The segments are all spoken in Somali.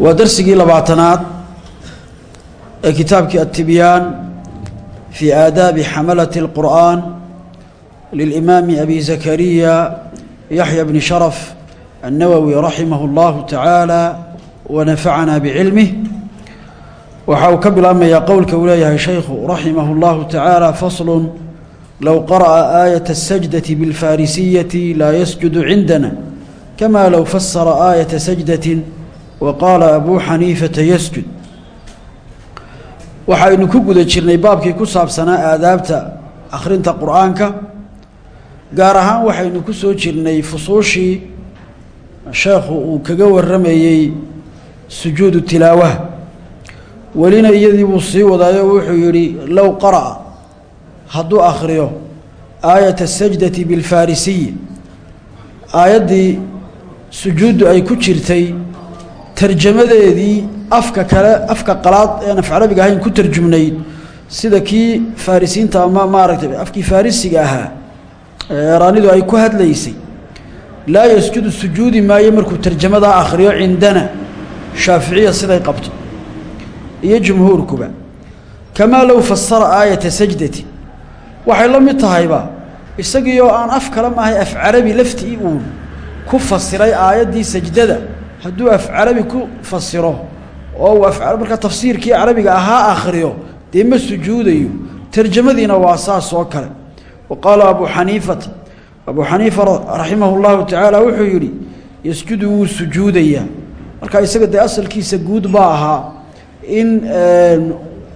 waa darsigii labaatanaad ee kitaabkii التibyaan fي aadaabi xamalaة الqur'an lilإimaami abi zakariya yaxya bni sharaf الnawwi raximah اllahu taعaalى wanafacana bcilmih waxa uu ka bilaabmayaa qowlka uu leeyahay shaykhu raximah اllahu taعaalى fasl low qara'a aayaة الsajdaة bاlfarisiyaةi laa yasjud cindana kama low fasara aayaةa sajdaة wa qaala abuu xaniifata yasjud waxaynu ku guda jirnay baabkii ku saabsanaa aadaabta akhrinta qur'aanka gaar ahaan waxaynu ku soo jirnay fusuushii sheekhu uu kaga warramayey sujuudu tilaawaha welina iyadii buu sii wadaayo wuxuu yidhi low qara'a hadduu akhriyo aayata sajdati bilfarisiyi aayaddii sujuuddu ay ku jirtay tarjamadeedii afka kale afka qalaad een af carabiga ahayn ku tarjumnayd sida kii farisiinta ama maaragtay afkii farisiga ahaa eraanidu ay ku hadlaysay laa yasjudu sujuudi maayo markuu tarjamadaa akhriyo cindana shaaficiya siday qabto iyo jumhuurkuba. Kamaa low fasara aayata sajdati. Waxay la mid tahayba isagii oo aan af kale maahay af carabi laftii uun ku fasiray aayaddii sajdada hadduu af carabi ku fasiro oo markaa tafsiirkii carabiga ahaa akhriyo dee ma sujuudayo. Tarjamadiina waa saas oo kale. Wa qaala abuu xaniifata abuu xaniifa raximah اllahu tacaala wuxuu yidhi yasjudu wuu sujuudayaa. Marka isaga dee asalkiisa guud baa ahaa in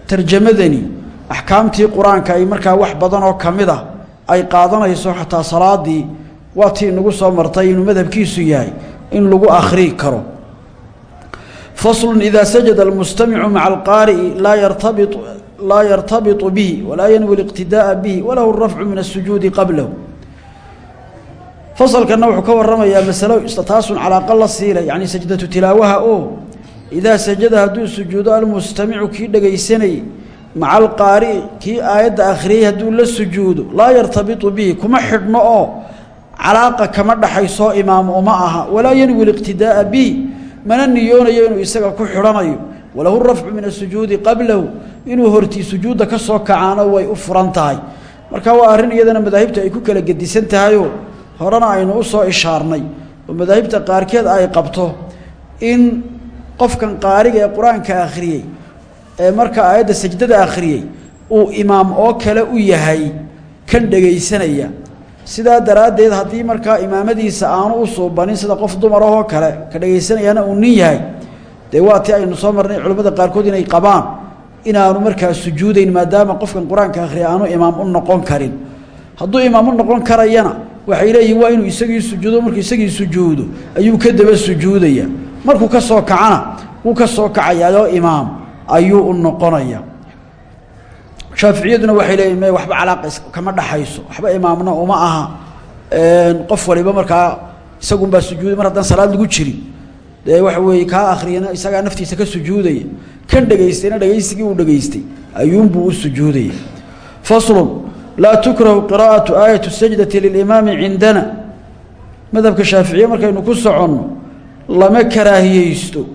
tarjamadani axkaamtii qur'aanka ay markaa wax badan oo ka mid a ay qaadanayso xataa salaadii waa tii inagu soo martay inuu madhabkiisu yahay in lagu akhrii karo faslu ida sajada almustamicu maca alqaari'i laa yartabi laa yartabiطu bihi walaa yanwi اliqtidaaءa bihi walahu الrafcu min الsujuudi qablahu fasalkanna wuxuu ka waramayaa masalo taasun calaaqa la siila yani sajdatu tilaawaha oo idaa sajada hadduu sujuudo almustamicu kii dhegaysanayey maca alqaari'i kii aayadda akhriyey hadduu la sujuudo laa yartabiطu bihi kuma xidhno oo calaaqa kama dhaxaysoo imaam uma aha walaa yanwi اliqtidaaءa bihi mana niyoonayo inuu isaga ku xidhanayo. Walahu rafcu min asujuudi qablahu inuu hortii sujuudda ka soo kacaano way u furan tahay. Marka waa arrin iyadana madaahibta ay ku kala gedisan tahayoo horena aynu u soo ishaarnay oo madaahibta qaarkeed ay qabto in qofkan qaariga ee qur'aanka akhriyey ee marka aayadda sajdada akhriyey uu imaam oo kale u yahay kan dhegaysanaya sidaa daraaddeed haddii markaa imaamadiisa aanu u suubanin sida qof dumarahoo kale ka dhegaysanayana uu nin yahay dee waa ti aynu soo marnay culimmada qaarkood inay qabaan inaanu markaa sujuudayn maadaama qofkan qur'aanka akhriya aanu imaam u noqon karin. Hadduu imaam u noqon karayana waxay leeyihiin waa inuu isagii sujuudo markuu isagii sujuudo ayuu ka daba sujuudaya. Markuu ka soo kacana wuu ka soo kacayaayoo imaam ayuu u noqonaya shaaficiyaduna waxay leeyihiin me waxba calaaqa kama dhaxayso waxba imaamna uma aha qof waliba markaa isagunbaa sujuuday mar haddaan salaad lagu jirin. Dee waxa weeye kaa akhriyana isagaa naftiisa ka sujuudaya kan dhegaystayna dhegaysigii uu dhegaystay ayuunbuu u sujuudaya. Faslun laa tukrahu qiraa'atu aayatu sajdati lilimaami cindana. Madhabka shaaficiye markaynu ku soconno lama karaahiyeysto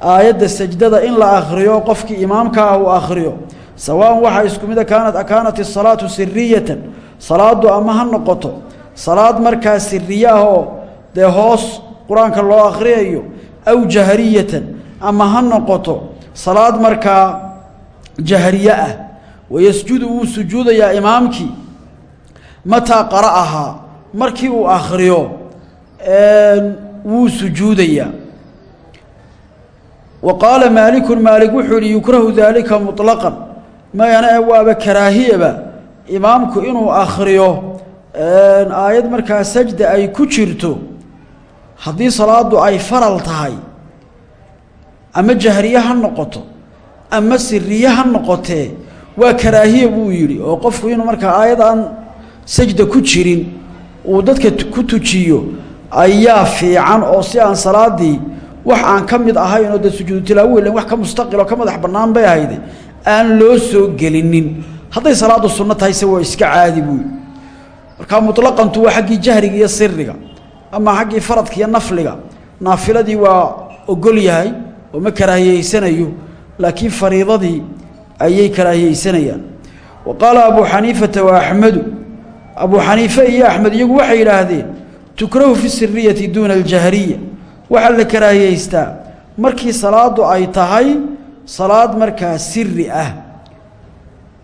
aayadda sajdada in la akhriyo qofkii imaamka ah uu akhriyo sawaan waxaa isku mida kaanat akaanat isalaatu siriyatan salaaddu ama ha noqoto salaad markaa siriye ah oo dee hoos qur'aanka loo akhriyayo aw jahriyatan ama ha noqoto salaad markaa jahriye ah. Wayasjudu wuu sujuudayaa imaamkii. Mataa qara'ahaa markii uu akhriyo wuu sujuudayaa. Wa qaala maalikun maalik wuxuu yihi yukrahu daalika muطlaqan mayana ee waaba karaahiyaba imaamku inuu akhriyo aayad markaa sajda ay ku jirto haddii salaaddu ay faral tahay ama jahriye ha noqoto ama siriye ha noqotee waa karaahiye buu yidhi oo qofku inuu markaa aayad aan sajda ku jirin uu dadka ku tujiyo ayaa fiican oo si aan salaadii wax aan ka mid ahayn oo dee sujuudu tilaawo ilan wax ka mustaqil oo ka madax bannaan bay ahayde aan loo soo gelinin. Hadday salaaddu sunno tahay se waa iska caadi buu. Yidhi markaa mutlaqantu waa xaggii jahriga iyo siriga ama xaggii faradka iyo nafliga. Naafiladii waa ogol yahay oo ma karaahiyeysanayo laakiin fariidadii ayay karaahiyeysanayaan. Wa qaala abuu xaniifata wa axmedu abuu xaniife iyo axmed iyagu waxay yidhaahdeen tukrahu fi siriyati duuna aljahriya waxaa la karaahiyeystaa markii salaadu ay tahay salaad markaa siri ah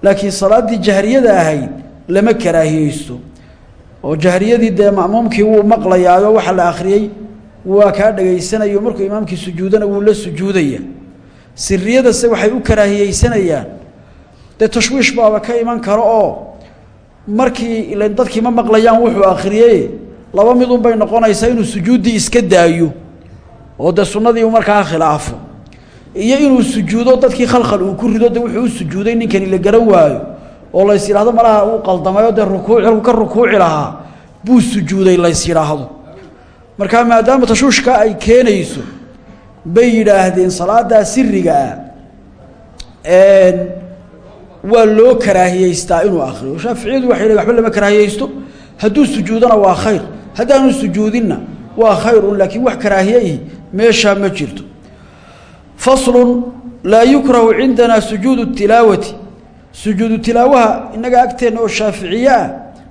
laakiin salaaddii jahriyada ahayd lama karaahiyeysto. Oo jahriyadii dee ma'muumkii wuu maqlayaayo waxa la akhriyey waa kaa dhegaysanayo markuu imaamkii sujuudana wuu la sujuudaya siriyadase waxay u karaahiyeysanayaan dee tashwiish baaba ka iman karo oo markii ilan dadkii ma maqlayaan wuxuu akhriyey laba mid unbay noqonaysaa inuu sujuuddii iska daayo. Oo dee sunnadii markaa khilaafo iyo inuu sujuudo dadkii khalkhal uu ku rido de wuxuu u sujuuday ninkani la garan waayo oo lays yidhahdo malaha uu qaldamayo dee rukuuc halku ka rukuuci lahaa buu sujuuday lays yidhaahdo markaa maadaama tashuushka ay keenayso bay yidhaahdeen salaaddaa siriga ah waa loo karaahiyeystaa inuu akhriyo. Shaaficiyadu waxay waxba lama karaahiyeysto hadduu sujuudona waa khayr. Haddaanu sujuudinna waa khayrun laakiin wax karaahiyehi meeshaa ma jirto faslun laa yukrahu cindanaa sujuudu tilaawati. Sujuudu tilaawaha innaga agteenna oo shaaficiye ah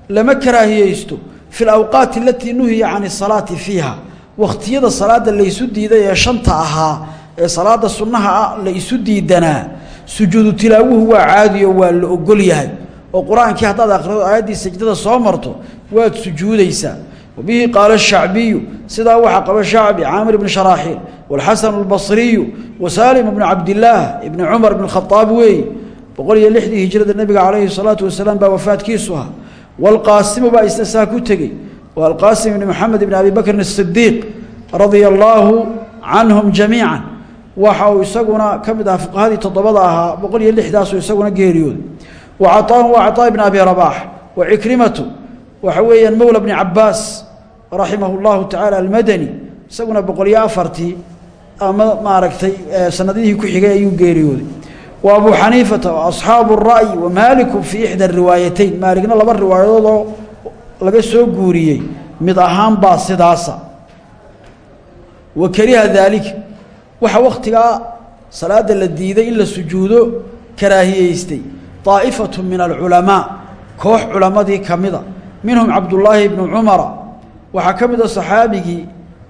lama karaahiyeysto fi alawqaati alatii nuhiya can isalaati fiiha. Wakhtiyada salaadda laysu diiday ee shanta ahaa ee salaadda sunnaha ah la isu diidanaa sujuudu tilaawuhu waa caadiyo waa la ogol yahay. Oo qur'aankii haddaad akhrido aayaddii sajdada soo marto waad sujuudaysaa wabihi qaala ashacbiyu sidaa waxaa qaba shacbi caamir ibni sharaaxiil waalxasanu albasriyu wa saalim ibnu cabdillaah ibni cumar ibn khadaab weeye boqol iyo lixdii hijrada nebiga calayhi salaatu wasalaam baa wafaadkiisu ahaa waalqaasimu baa isna saa ku tegey waa alqaasim ibni moxamed ibni abi bakrin asidiiq radia allaahu canhum jamiican waxa uu isaguna ka mid ahaa fuqahadii toddobada ahaa boqol iyo lixdaasuu isaguna geeriyooday wa caطaahum waa caطaa ibn wa waxa raximah اllahu tacaala almadani isaguna boqol iyo afartii ama maaragtay sanadihii ku xigay ayuu geeriyooday wa abu xaniifata asxaabu الra'yi wa maaliku fii ixdى riwaayatayn maaligna laba riwaayadoodoo laga soo guuriyey mid ahaan baa sidaasa wa kariha daalika waxaa wakhtigaa salaada la diiday in la sujuudo karaahiyeystay daa'ifatu min alculamaa koox culammadii ka mida minhum cabdullaahi ibnu cumara waxaa ka mid a saxaabigii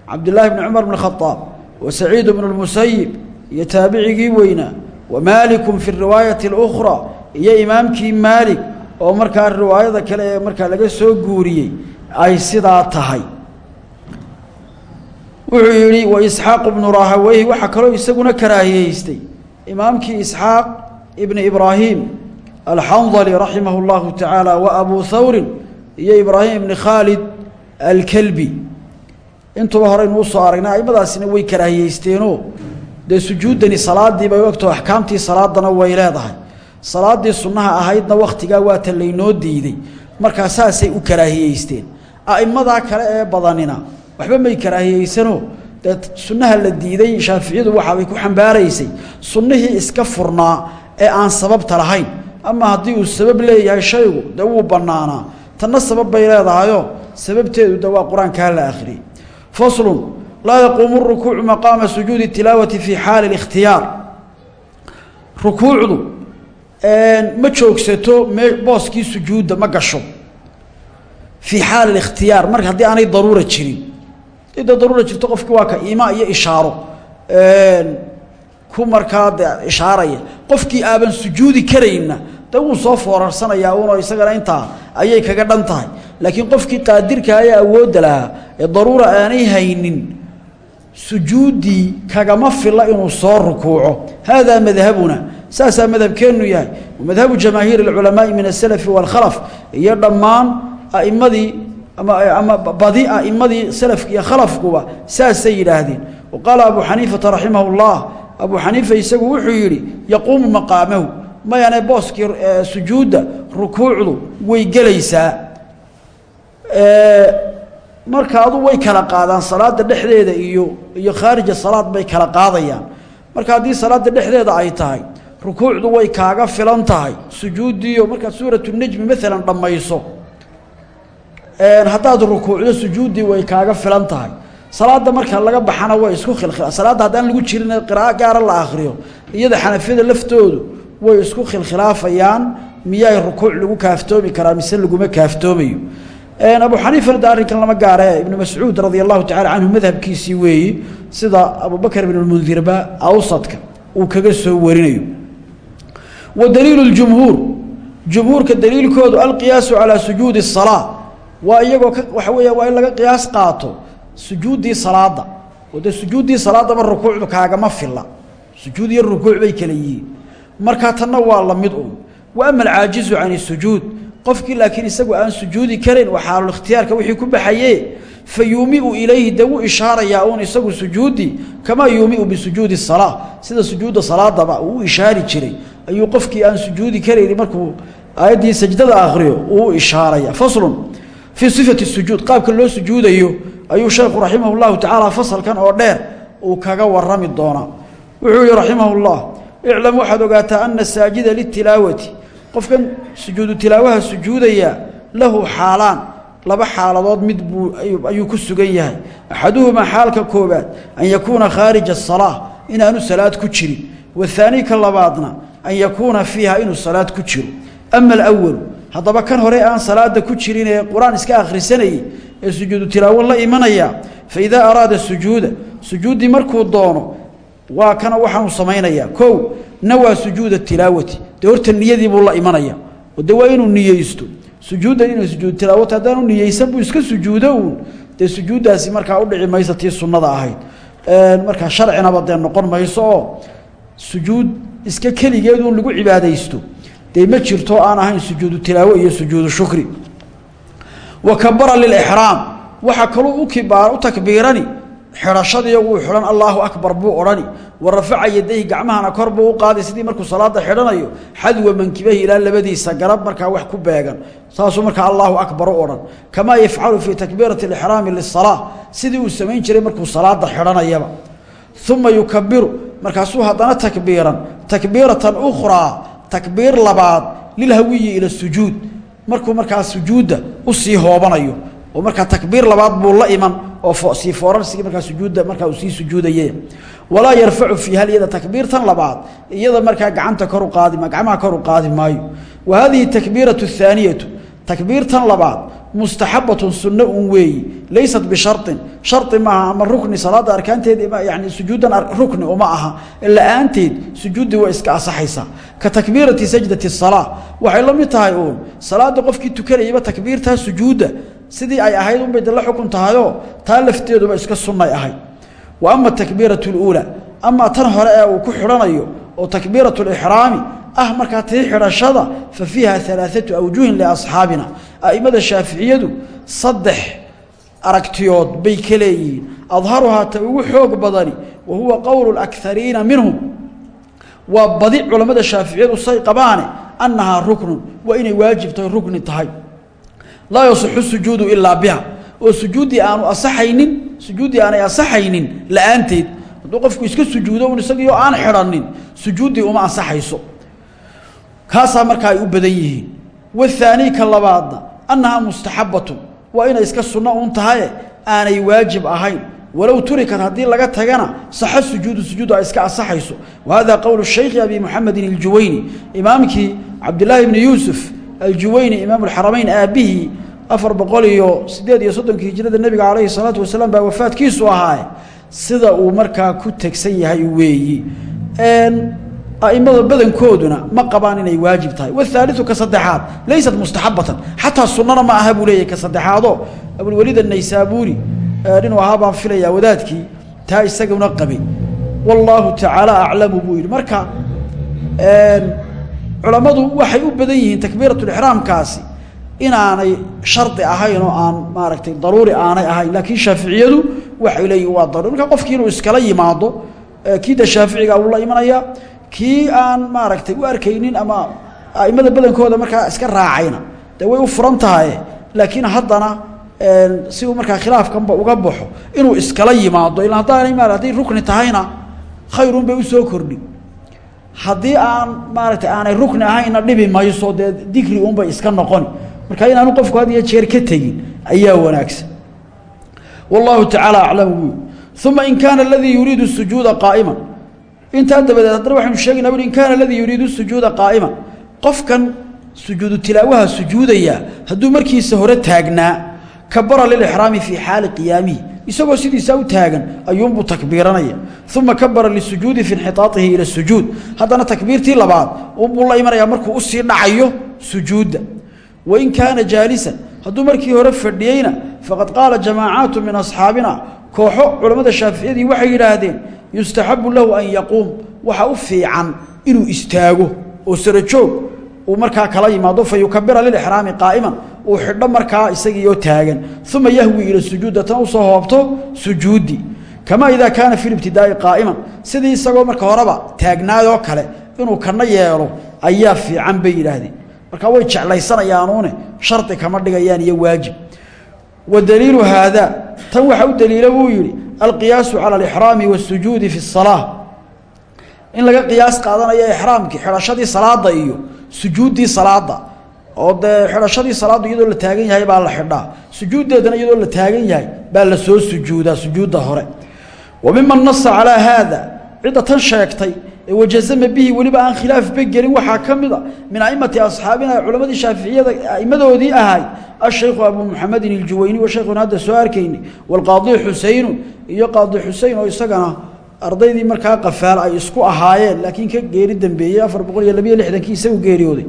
cabdullaahi bni cumar bni khadaab wa saciid bnu lmusayib iyo taabicigii weynaa wa maalikun fi riwaayati اlukhraa iyo imaamkii maalik oo markaa riwaayada kale ee markaa laga soo guuriyey ay sidaa tahay. Wuxuu yidhi wa isxaaq ibnu rahaweyhi waxaa kaloo isaguna karaahiyeystay imaamkii isxaaq ibni ibraahim alxandali raximah اllahu tacaala wa abu thawrin iyo ibraahim ibni khaalid alkelbi intuba horeynu u soo aragnay aimadaasina way karaahiyeysteenoo. Dee sujuuddani salaadii bay ogtao axkaamtii salaadana way leedahay. Salaadii sunnaha ahaydna wakhtigaa waata laynoo diiday. Markaa saasay u karaahiyeysteen. A'immadaa kale ee badanina waxba may karaahiyeysanoo dee sunnaha la diiday shaaficiyadu waxaabay ku xambaaraysay sunnihii iska furnaa ee aan sababta lahayn. Ama haddii uu sabab leeyahay shaygu dee wuu bannaanaa. Tanna sabab bay leedahayoo sababteedu de waa qur'aankaa la akhriyey faslun laa yaquumu rukuucu maqaama sujuudi tilaawati fii xaali اlikhtiyaar rukuucdu ma joogsato mee booskii sujuudda ma gasho. Fii xaali اlikhtiyaar marka haddii aanay daruura jirin. Dee daruura jirto qofki waa ka iima iyo ishaaro. Ku markaa de ishaaraya. Qofkii aaban sujuudi karayna de wuu soo foorarsanayaa unoo isagana intaa ayay kaga dhan tahay laakiin qofkii qaadirka ayaa awoodda lahaa ee daruura aanay haynin sujuuddii kagama filla inuu soo rukuuco haadaa madhabuna saasaa madhabkeennu yahay madhabu jamaahiir اlculamaai min asalafi wاlkhalaf iyo dhammaan a'imadii ama ama badi a'imadii salafka iyo khalafkuba saasay yidhaahdeen wa qaala abu xaniifata raximah اllah abu xaniifa isagu wuxuu yidhi yaquumu maqaamahu mayane booskii sujuudda rukuucdu way gelaysaa marka adu way kala qaadaan salaada dhexdeeda iyo iyo khaarija salaad bay kala qaadayaan. Marka haddii salaada dhexdeeda ay tahay rukuucdu way kaaga filan tahay sujuuddiiyo markaad suuratu nejmi maalan dhammayso. Haddaad rukuucdo sujuuddii way kaaga filan tahay. Salaada marka laga baxana way isku khilkhila salaadda haddaan lagu jirin qiraa'o gaara la akhriyo iyada xanafiyada laftoodu way isku khilkhilaafayaan miyaay rukuuc lagu kaaftoomi karaa mise laguma kaaftoomayo abu xaniifana de arrinkan lama gaare. Ibnu mascuud radia allahu tacala canhu madhabkiisii weeyi. Sida abubakr ibn lmundirba awsadka uu kaga soo warinayo. Wa daliilu ljumhuur jumhuurka daliilkoodu alqiyaasu calaa sujuudi الsalaa waa iyagoo waxa weeya waa in laga qiyaas qaato sujuuddii salaada oo dee sujuuddii salaadaba rukuucdu kaagama filla. Sujuud iyo rukuuc bay kala yihiin. Markaa tanna waa la mid un wa ama alcaajizu can isujuud qofkii laakiin isagu aan sujuudi karin waa xaalulikhtiyaarka wixii ku baxaye fa yuumiu ilayhi dee wuu ishaarayaa isagu sujuuddii kamaa yuumiu bisujuudi salaa sida sujuudda salaadaba uu ishaari jiray. Ayuu qofkii aan sujuudi karayni markuu aayaddii sajdada akhriyo uu ishaaraya. Faslun fii sifati sujuud qaabka loo sujuudayo ayuu sheekhu raximah llahu tacaala fasalkan oo dheer uu kaga warami doonaa. Wuxuu yihi raximah llah iclam waxaad ogaataa ana saajida litilaawati qofkan sujuudu tilaawaha sujuudaya lahu xaalaan laba xaaladood mid buu ayuu ku sugan yahay. Axaduhumaa xaalka koobaad an yakuuna khaarija asalaa inaanu salaad ku jirin. Wahaani ka labaadna an yakuuna fiiha inuu salaad ku jiro. Ama alawalu haddaba kan hore aan salaada ku jirin ee qur'aan iska akhrisanayay ee sujuudu tilaawo la imanaya fa idaa araada sujuuda sujuuddii markuu doono waa kana waxaanu samaynayaa. Kow nawaa sujuuda tilaawati dee horta niyadii buu la imanaya. Oo de waa inuu niyeysto. Sujuuddan inuu sujuudu tilaawata haddaanu niyeysan buu iska sujuudo uun dee sujuuddaasi markaa udhici maysa tii sunnada ahayd. Markaa sharcinaba dee noqon mayso oo sujuud iska keligeeduun lagu cibaadaysto. Dee ma jirto aan ahayn sujuudu tilaawo iyo sujuudu shukri. Wa kabara lilixraam waxaa kaluu u takbiirani xidhashadiiyo wuu xidhan allaahu akbar buu odhani. Wa rafaca yadayhi gacmahana kor buu u qaaday sidii markuu salaada xidhanayo xadwa mankibahi ilaa labadiisa garab markaa wax ku beegan. Saasuu markaa allaahu akbar u odhan. Kamaa yafcalu fii takbiirati alixraami lisalaa sidii uu samayn jiray markuu salaada xidhanayaba. Uma yukabiru markaasuu haddana takbiiran takbiiratan ukhraa takbiir labaad lilhawiyi ila sujuud. Markuu markaa sujuudda u sii hoobanayo oo markaa takbiir labaad buu la iman oo sii foorarsigii markaa sujuudda markaa uu sii sujuudaye walaa yarfacu fiiha iyada takbiirtan labaad iyada markaa gacanta kor u qaadi gacmaha kor u qaadi maayo. Wa hadihi takbiiratu athaaniyatu takbiirtan labaad mustaxabatun sunno un weeyi laysat bisharin shari maaha ama rukni salaada arkaanteed yani sujuuddan rukni uma aha. La'aanteed sujuuddii waa iska asaxaysaa ka takbiirati sajdati salaa waxay la mid tahay uun salaada qofkii sidii ay ahayd unbay de la xukun tahayoo taa lafteeduba iska sunnay ahayd wa ama takbiiratu luulaa amaa tan hore ee uu ku xidhanayo oo takbiiratu lixraami ah markaa tii xidhashada fa fiiha alaaatu awjuhin liasxaabina a'immada shaaficiyadu saddex aragtiyood bay ka leeyihiin. Adharuhaa ta ugu xoog badani wa huwa qowlu lakariina minhum. Waa badi culammada shaaficiyadu say qabaane annahaa ruknun waa inay waajib tahay rukni tahay laa yasixu sujuudu ilaa biha. Oo sujuuddii aanu asaxaynin sujuuddii aanay asaxaynin la'aanteed. Hadduu qofku iska sujuudo un isagiioo aan xidhanin sujuuddii uma ansaxayso. Kaasaa markaa ay u badan yihiin. Wathaanii ka labaadna annahaa mustaxabbatun waa inay iska sunno uun tahaye aanay waajib ahayn. Walow turikat haddii laga tagana saxo sujuudu sujuudu ay iska asaxayso wa hada qowlu shaykhi abi muxamedin aljuwayni imaamkii cabdillaahi bni yuusuf aljuwayni imaam alxaramayn aabbihii afar boqol iyo siddeed iyo soddonkii hijrada nebiga calayhi salaatu wasalaam baa wafaadkiisu ahaaye sida uu markaa ku tegsan yahay weeyi. A'immada badankooduna ma qabaan inay waajib tahay. Wahaaliu ka saddexaad laysat mustaxabatan xataa sunnana ma aha buu leeyahy ka saddexaadoo. Abulwaliid annaysaabuuri inuu ahaa baan filayaa wadaadkii taa isaguna qabay wallaahu tacaala aclamu buu yidhi. Marka culammadu waxay u badan yihiin takbiiratulixraamkaasi inaanay shardi ahayn oo aan maaragtay daruuri aanay ahayn. Laakiin shaaficiyadu waxay leeyihiin waa daruuri. Marka qofkii inuu iskala yimaado kii de shaaficiga la imanayaa kii aan maaragtay u arkaynin ama aimada badankooda markaa iska raacayna dee way u furan tahay. Laakiin haddana si uu markaa khilaafkanba uga baxo inuu iskala yimaado ila haddaanay ma rukni tahayna khayrun bay u soo kordhi haddii aan maaragtay aanay rukni ahayna dhibi mayso dee dikri unbay iska noqoni marka inaanu qofku had iyo jeer ka tegin ayaa wanaagsan. Wallahu tacaala aclam wy uma in kaana aladii yuriidu sujuuda qaa'iman intaa dabadeed haddana waxaynu sheegaynaa ui in kaana aladii yuriidu sujuuda qaa'iman qofkan sujuudu tilaawaha sujuudaya hadduu markiisa hore taagnaa kabara lilixraami fii xaali qiyaamihi isagoo sidiisaa u taagan ayuunbuu takbiiranaya. Uma kabara lisujuudi fi inxiaaihi ila sujuud. Haddana takbiirtii labaad unbuu la imanayaa markuu u sii dhacayo sujuudda. Wain kaana jaalisan hadduu markii hore fadhiyeyna faqad qaala jamaacaatu min asxaabina kooxo culammada shaaficiyadii waxay yidhaahdeen yustaxabu lahu an yaquum. Waxa u fiican inuu istaago oo sarajoog uu markaa kala yimaado fa yukabira lilixraami qaa'iman uu xidho markaa isagiioo taagan. Uma yahwi ila sujuud deetana u soo hoobto sujuudi. Kamaa idaa kaana fi libtidaa'i qaa'iman. Sidii isagoo marka horeba taagnaayoo kale inuu kana yeelo ayaa fiican bay yidhaahdeen. Markaa way jeclaysanayaanuune shardi kama dhigayaan iyo waajib. Wa daliilu haada tan waxa u daliila buu yidhi alqiyaasu cala alixraami waasujuudi fi اsalaa in laga qiyaas qaadanayo ixraamkii xidhashadii salaada iyo sujuuddii salaada oo dee xidhashadii salaaddu iyadoo la taagan yahay baa la xidhaa. Sujuuddeedana iyadoo la taagan yahay baa la soo sujuudaa sujuudda hore. Wa miman nasa calaa haada cidda tan sheegtay ee wajazama bihi weliba aan khilaafba gelin waxaa ka min aimati asxaabina culammadii shaaficiyada aimadoodii ahay ashaykhu abu muxamedin iljuwayni wa shaykhuna hadda soo arkayni waalqaadi xuseynu iyo qaadi xusein oo isagana ardaydii markaa qafaal ay isku ahaayeen laakiin ka geeri dambeeyey afar boqol isagu geeriyooday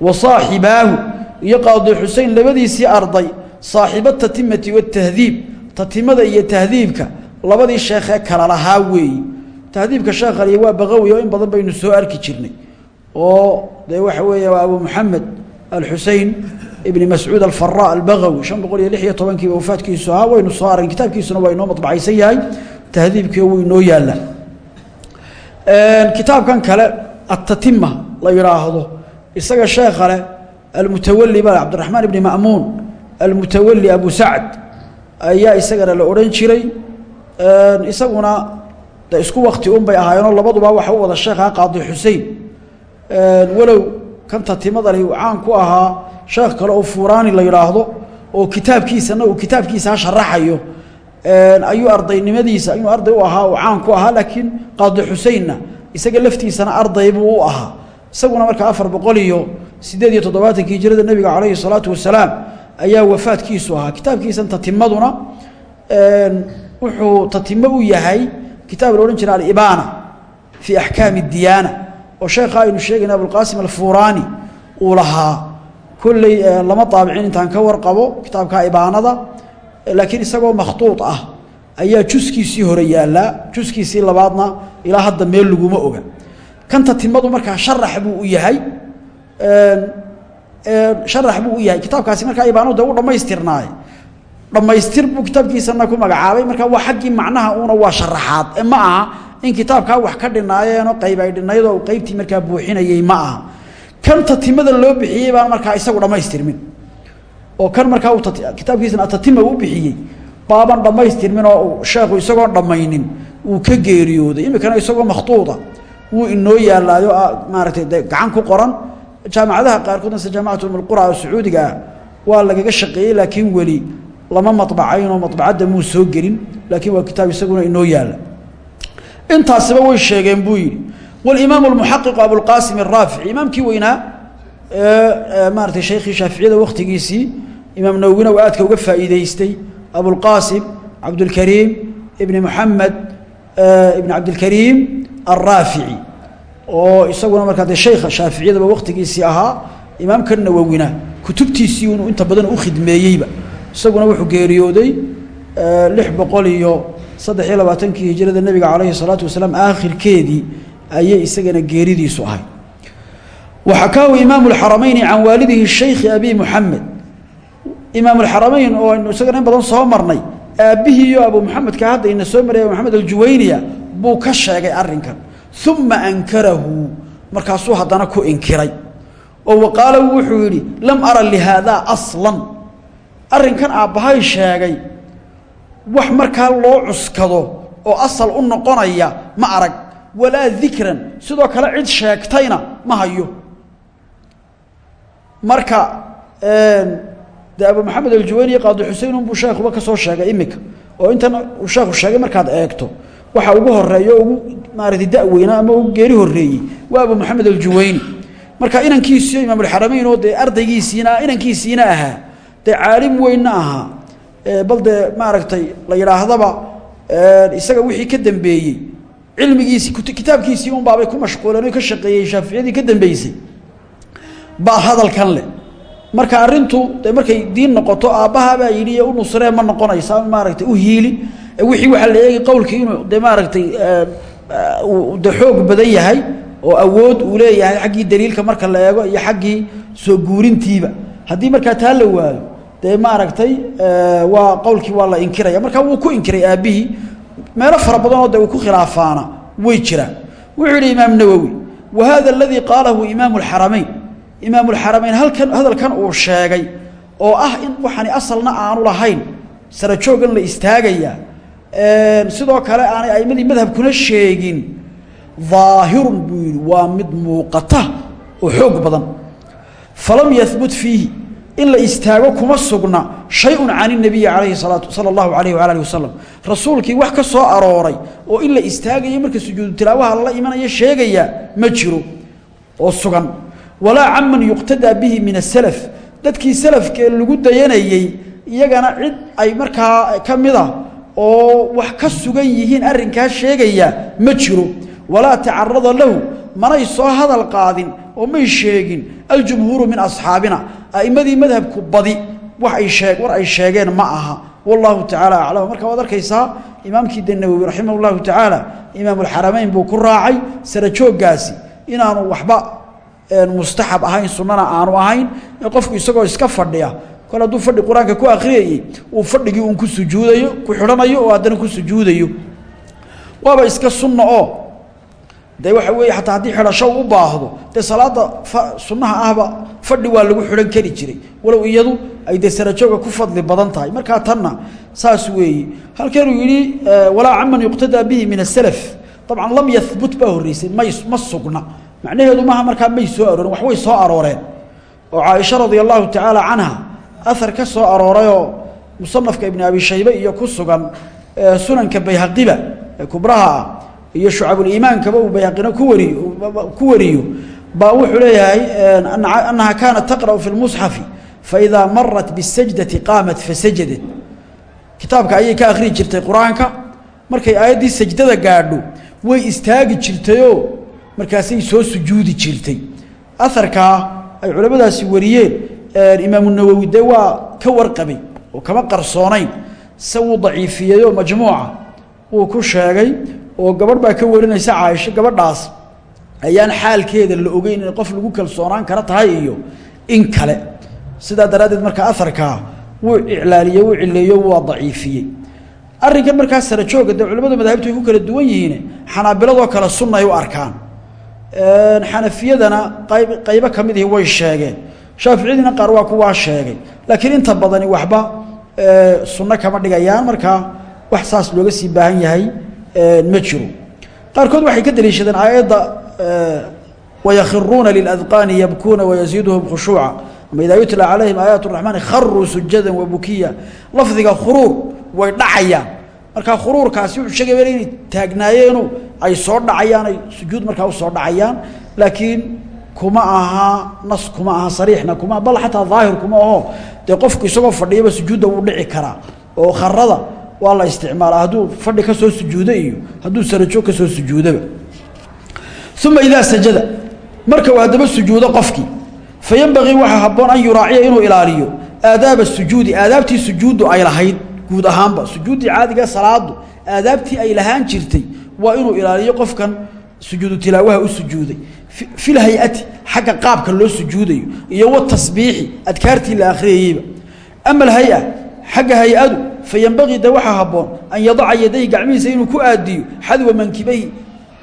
wa saaxibaahu iyo qaadi xusein labadiisii arday saaxiba tatimati watahdiib tatimada iyo tahdiibka labadii sheekhee kala lahaa weeyi tahdiibka sheekhani waa baqawi oo in badan baynu soo arki jirnay oo dee waxa weeye waa abu muxamed alxusein ibni mascuud alfara albagawi shan boqol iyo lix iyo tobankiiba wafaadkiisu ahaa waynu soo aragn kitaabkiisuna waa inoo madbacaysan yahay tahdiibkii wuu inoo kale atatima la isaga sheekha leh almutawali ba cabdiraxmaan ibni ma'muun almutawali abu sacd ayaa isagana la odhan jiray isaguna de isku wakti un bay ahaayeenoo labaduba waxa u wada sheekha qaadi xusein walow kan tatimada uu caan ku ahaa sheekh kale oo furaani la yidhaahdo oo kitaabkiisana uu kitaabkiisaa sharaxayo ayuu ardaynimadiisa inuu arday u ahaa uu caan ku ahaa laakiin qaadi xuseinna isaga laftiisana arday buu u ahaa isaguna markaa afar boqol iyo siddeed iyo toddobaatankii hijrada nebiga calayhi salaatu wasalaam ayaa wafaadkiisu ahaa. Kitaabkiisan tatimaduna wuxuu tatimo u yahay kitaab la odhan jira alibaana fii axkaami diyaana oo sheekha aynu sheegayna abulqaasim alfuraani uu lahaa. Kolley lama daabicin intaan ka warqabo kitaabka ibaanada laakiin isagoo makhtuud ah ayaa juskiisii hore yaallaa. Juskiisii labaadna ilaa hadda meel laguma oga kan tatimadu markaa sharax buu u yahay sharax buu u yahay. Kitaabkaasi markaa ibaanadu de u dhammaystirnaaye dhammaystir buu kitaabkiisana ku magacaabay. Markaa waa xaggii macnaha uuna waa sharaxaad e ma aha in kitaabkaa wax ka dhinaayeenoo qayb ay dhinaydoo qaybtii markaa buuxinayey ma aha. Kan tatimada loo bixiyey baan markaa isagu dhammaystirmin oo kan markaa kitaabkiisana atatima u bixiyey baaban dhammaystirmin oo sheekhu isagoon dhammaynin uu ka geeriyooday. Iminkana isagoo makhtuuda wuu inoo yaalaayo ah, maaratay de gacan ku qoran. Jaamacadaha qaarkoodna sida jaamacat umulqura oo sacuudiga ah waa lagaga shaqeeyey laakiin weli lama mabacaynoo maطbacadda muu soo gelin laakiin waa kitaab isaguna inoo yaalla. Intaasiba way sheegeen buu yidhi. Walimaam اmuxaqiqu abulqaasim araafici imaamkii weynaa maaratay shaykhii shaaficiyada wakhtigiisii imaam nawowina waa aadka uga faa'iideystay abulqaasim cabdulkariim ibni muxamed ibn cabdilkariim alraafici oo isaguna markaa dee shaykha shaaficiyadaba wakhtigiisii ahaa imaamka nawowina kutubtiisii inuu inta badan u khidmeeyeyba isaguna wuxuu geeriyooday lix boqol iyo saddex iyo labaatankii hijrada nebiga calayhi salaatu wasalaam aakhirkeedii ayay isagana geeridiisu ahay waxakaahu imaamu اlxaramayni can waalidihi shaykhi abi muxamed imaam oo aynu isagana in badan soo marnay aabbihiiyo abu muxamedka hadda ina soo maraya abu maxamed aljuwayniya buu ka sheegay arrinkan. Uma ankarahu markaasuu haddana ku inkiray. Oo waqaala wuxuu yidhi lam ara lihaadaa aslan. Arrinkan aabbahay sheegay wax markaa loo cuskado oo asal u noqonaya ma arag. Walaa dikran sidoo kale cid sheegtayna ma hayo. Marka de abu maxamed aljuwayni qaadi xusein unbuu sheekuba ka soo sheegay imika. Oo intan uu sheekhu sheegay markaad eegto waxa ugu horreeya o ugu maarata daweyna ama ugu geeri horeeyey waa abu maxamed aljuwayni marka inankiisiyo imaamulxaramayn oo dee ardaygiisiina inankiisiina ahaa dee caalim weynna ahaa bal dee maaragtay la yidhaahdaba isaga wixii ka dambeeyey cilmigiisii kitaabkiisii un baabay ku mashquuleen ka shaqeeyey shaaficiyadii ka dambeysay baa hadalkan leh. Marka arintu de markay diin noqoto aabbahabaa yidhi u nusree ma noqonaysa maaragtay u hiili wixii waxaa la eegi qowlkii inuu de maaragtay de xoog badan yahay oo awood uu leeyahay xaggii daliilka marka la eego iyo xaggii soo guurintiiba. Haddii markaa taa la waayo dee maaragtay waa qowlkii waa la inkiraya. Marka wuu ku inkiray aabbihii. Meelo fara badanoo de uu ku khilaafaana way jiraan. Wuxuu yidhi imaam nawowi wa hada aladii qaalahu imaamu alxaramayn imaamulxaramayn halkan hadalkan uu sheegay oo ah in waxani asalna aanu lahayn sara joogan la istaagayaa sidoo kale aanay aimadii madhabkuna sheegin daahirun buu yidhi waa mid muuqata oo xoog badan. Falam yahbut fiihi in la istaago kuma sugna shayun can inabiyi calayhi salaatu sala allahu alayh waala alih wasalam rasuulkii wax ka soo arooray oo in la istaagayo marka sujuudu tilaawaha lala imanaya sheegaya ma jiro oo sugan. Walaa caman yuqtadaa bihi min asalaf dadkii salafkee lagu dayanayey iyagana cid ay markaa ka mid a oo wax ka sugan yihiin arrinkaa sheegaya ma jiro. Walaa tacarada lahu manay soo hadal qaadin oo may sheegin aljumhuuru min asxaabina a'immadii madhabku badi wax ay shee war ay sheegeen ma aha. Wallahu tacaala aclam. Marka waad arkaysaa imaamkii de nawowi raximah llahu tacaala imaamulxaramayn buu ku raacay sara jooggaasi inaanu waxba mustaxab ahayn sunana aanu ahayn qofku isagoo iska fadhiya kol hadduu fadhi qur'aanka ku akhriyayey uu fadhigii uun ku sujuudayo ku xidhanayo oo haddana ku sujuudayo. Waaba iska sunna oo dee waxa weeye xataa haddii xidhasho u baahdo dee salaada sunnaha ahba fadhi waa lagu xidhan kari jiray. Walow iyadu ay dee sarajooga ku fadli badan tahay. Markaa tanna saas weeye halkanuu yidhi walaa caman yuqtadaa bihi min asalaf dabcan lam yahbut baa horreysay may ma macnaheedu maaha markaa may soo aroorin wax way soo arooreen. Oo caaisha radia allahu tacaala ahar ka soo aroorayoo musanafka ibni abi shaybe iyo ku sugan sunanka bayhaqiba ee kubraha ah iyo shucabuliimaankaba uu bayhaqina ku wariyo ku wariyo baa wuxuu leeyahay annaha kaanat taqra'u fi lmusxafi faidaa marat bisajdati qaamat fasajadat kitaabka ayay ka akhriyi jirtay qur'aanka markay aayaddii sajdada gaadho way istaagi jirtayoo markaasay soo sujuudi jirtay. Aharkaa ay culimmadaasi wariyeen imaamu nawowi dee waa ka warqabay oo kama qarsoonayn. Se wuu daciifiyeyoo majmuuca wuu ku sheegay oo gabadh baa ka warinaysa caaisho gabadhaas ayaan xaalkeeda la ogeyn in qof lagu kalsoonaan kara tahay iyo in kale. Sidaa daraaddeed markaa aharkaa wuu iclaaliye wuu cileeyo waa daciifiyey. Arrinkan markaa sara jooga dee culimmada madaahibtu ay ku kala duwan yihiin xanaabiladoo kale sunna ay u arkaan. Xanafiyadana qayb qaybo ka mid ihi way sheegeen shaaficiyadiina qaar waa kuwaa sheegay. Laakiin inta badani waxba sunno kama dhigayaan. Markaa wax saas looga sii baahan yahay ma jiro. Qaarkood waxay ka daliishadeen aayadda wayakhiruuna liladqaani yabkuuna wayaziiduhum khushuuca. Ama idaa yutla calayhim aayaat raxmaani kharuu sujadan wabukiya lafdiga khuruur way dhacayaan. Markaa khuruurkaasi wuxuu sheegaya inay taagnaayeenu ay soo dhacayaan ay sujuud markaa u soo dhacayaan. Laakiin kuma aha nas kuma aha sariixna kuma bal xataa daahir kuma aho dee qofku isagoo fadhiyaba sujuudda wuu dhici karaa. Oo kharada waa la isticmaalaa. Hadduu fadhi ka soo sujuudo iyo hadduu sarajoog ka soo sujuudaba uma idaa sajada marka uu haddaba sujuudo qofkii fa yenbagii waxaa habboon an yuraaciya inuu ilaaliyo. Aadaaba sujuudi aadaabtii sujuuddu ay lahayd guud ahaanba sujuuddii caadiga salaadu aadaabtii ay lahaan jirtay waa inuu ilaaliyo qofkan sujuudu tilaawaha u sujuuday fi lhay-ati xagga qaabka loo sujuudayo iyo watasbiixi adkaartii la akhriyayeyba ama alhay-a xagga hay'adu fayanbagii de waxaa habboon an yadaca yadayhi gacmihiisa inuu ku aadiyo xadwa mankibayhi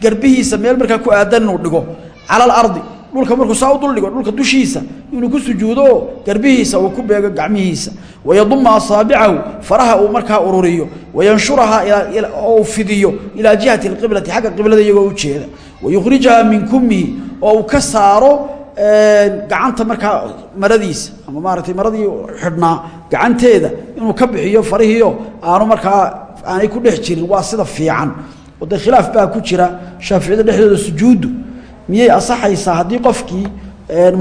garbihiisa meel markaa ku aadan inuu dhigo. Cala alardi dhulka markuu saa u duldhigo dhulka dushiisa inuu ku sujuudo garbihiisa uu ku beego gacmihiisa. Wayaduma asaabicahu faraha uu markaa ururiyo. Wayanshurahaa oo fidiyo ilaa jihati alqiblati xagga qiblada iyagoo ujeeda wayukhrijahaa min kumihi oo uu ka saaro gacanta markaa maradiisa ama maaratay maradii xidhnaa gacanteeda inuu ka bixiyo farihiio aanu markaa aanay ku dhex jirin waa sida fiican oo dee khilaaf baa ku jira shaaficiyada dhexdooda sujuuddu miyay asaxaysaa haddii qofkii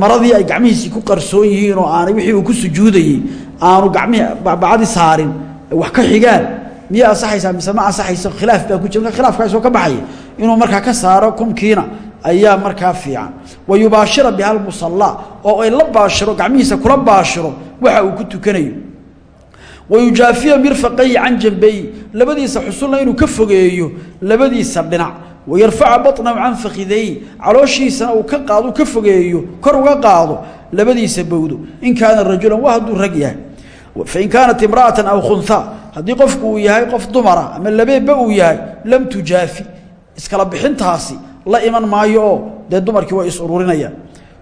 maradii ay gacmihiisii ku qarsoon yihiin oo aanay wixii uu ku sujuudayey aanu gamihii saarin wax ka xigaan miyay asaxaysaa mise ma asaxayso khilaaf baa ku jira. Marka khilaafkaasoo ka baxaya inuu markaa ka saaro kumkiina ayaa markaa fiican. Wa yubaashira biha almusallaa oo ay la baashiro gacmihiisa kula baashiro waxa uu ku tukanayo. Wa yujaafiya mirfaqayhi can jambeyi labadiisa xusulna inuu ka fogeeyo labadiisa dhinac. Wayarfaca baطnahu can fakiday calooshiisana uu ka qaado ka fogeeyo kor uga qaado labadiisa bowdo. In kaana rajulan waa hadduu rag yahay. Fain kaanat imra'atan aw khunha haddii qofku uu yahay qof dumara ama labeebba uu yahay lam tujaafi. Iskala bixintaasi la iman maayo oo dee dumarkii way is ururinayaan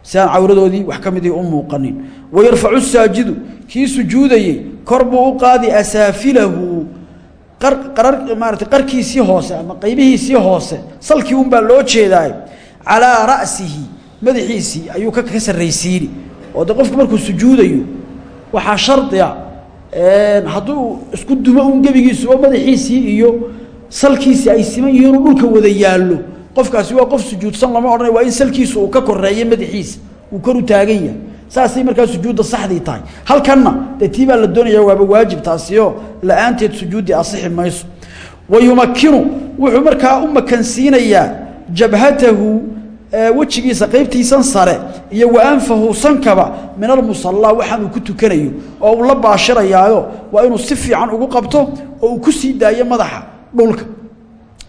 si aan cawradoodii wax ka midii u muuqanin. Wayarfacu saajidu kii sujuudayey kor buu u qaadi asaafilahu. Maarata qarkiisii hoose ama qaybihiisii hoose salkii unbaa loo jeedaay calaa ra'sihi madaxiisii ayuu ka sarraysiini. Oo de qofku markuu sujuudayo waxaa shardiga hadduu isku dumo un gebigiisuba madaxiisii iyo salkiisii ay siman yihiin uu dhulka wada yaallo. Qofkaasi waa qof sujuudsan lama odhanay waa in salkiisu uu ka koreeyo madaxiisa uu kor u taagan yahay. Saasay markaa sujuudda saxdii tahay. Halkanna dee tii baa la doonaya waaba waajib taasioo la'aanteed sujuuddii asixi mayso. Wa yumakinu wuxuu markaa u makansiinayaa jabhatahu wejigiisa qaybtiisan sare iyo wa anfahu sankaba min almusallaa waxaan uu ku tukanayo oo uu la baashirayaayo waa inuu si fiican ugu qabto oo uu ku sii daayo madaxa dhulka.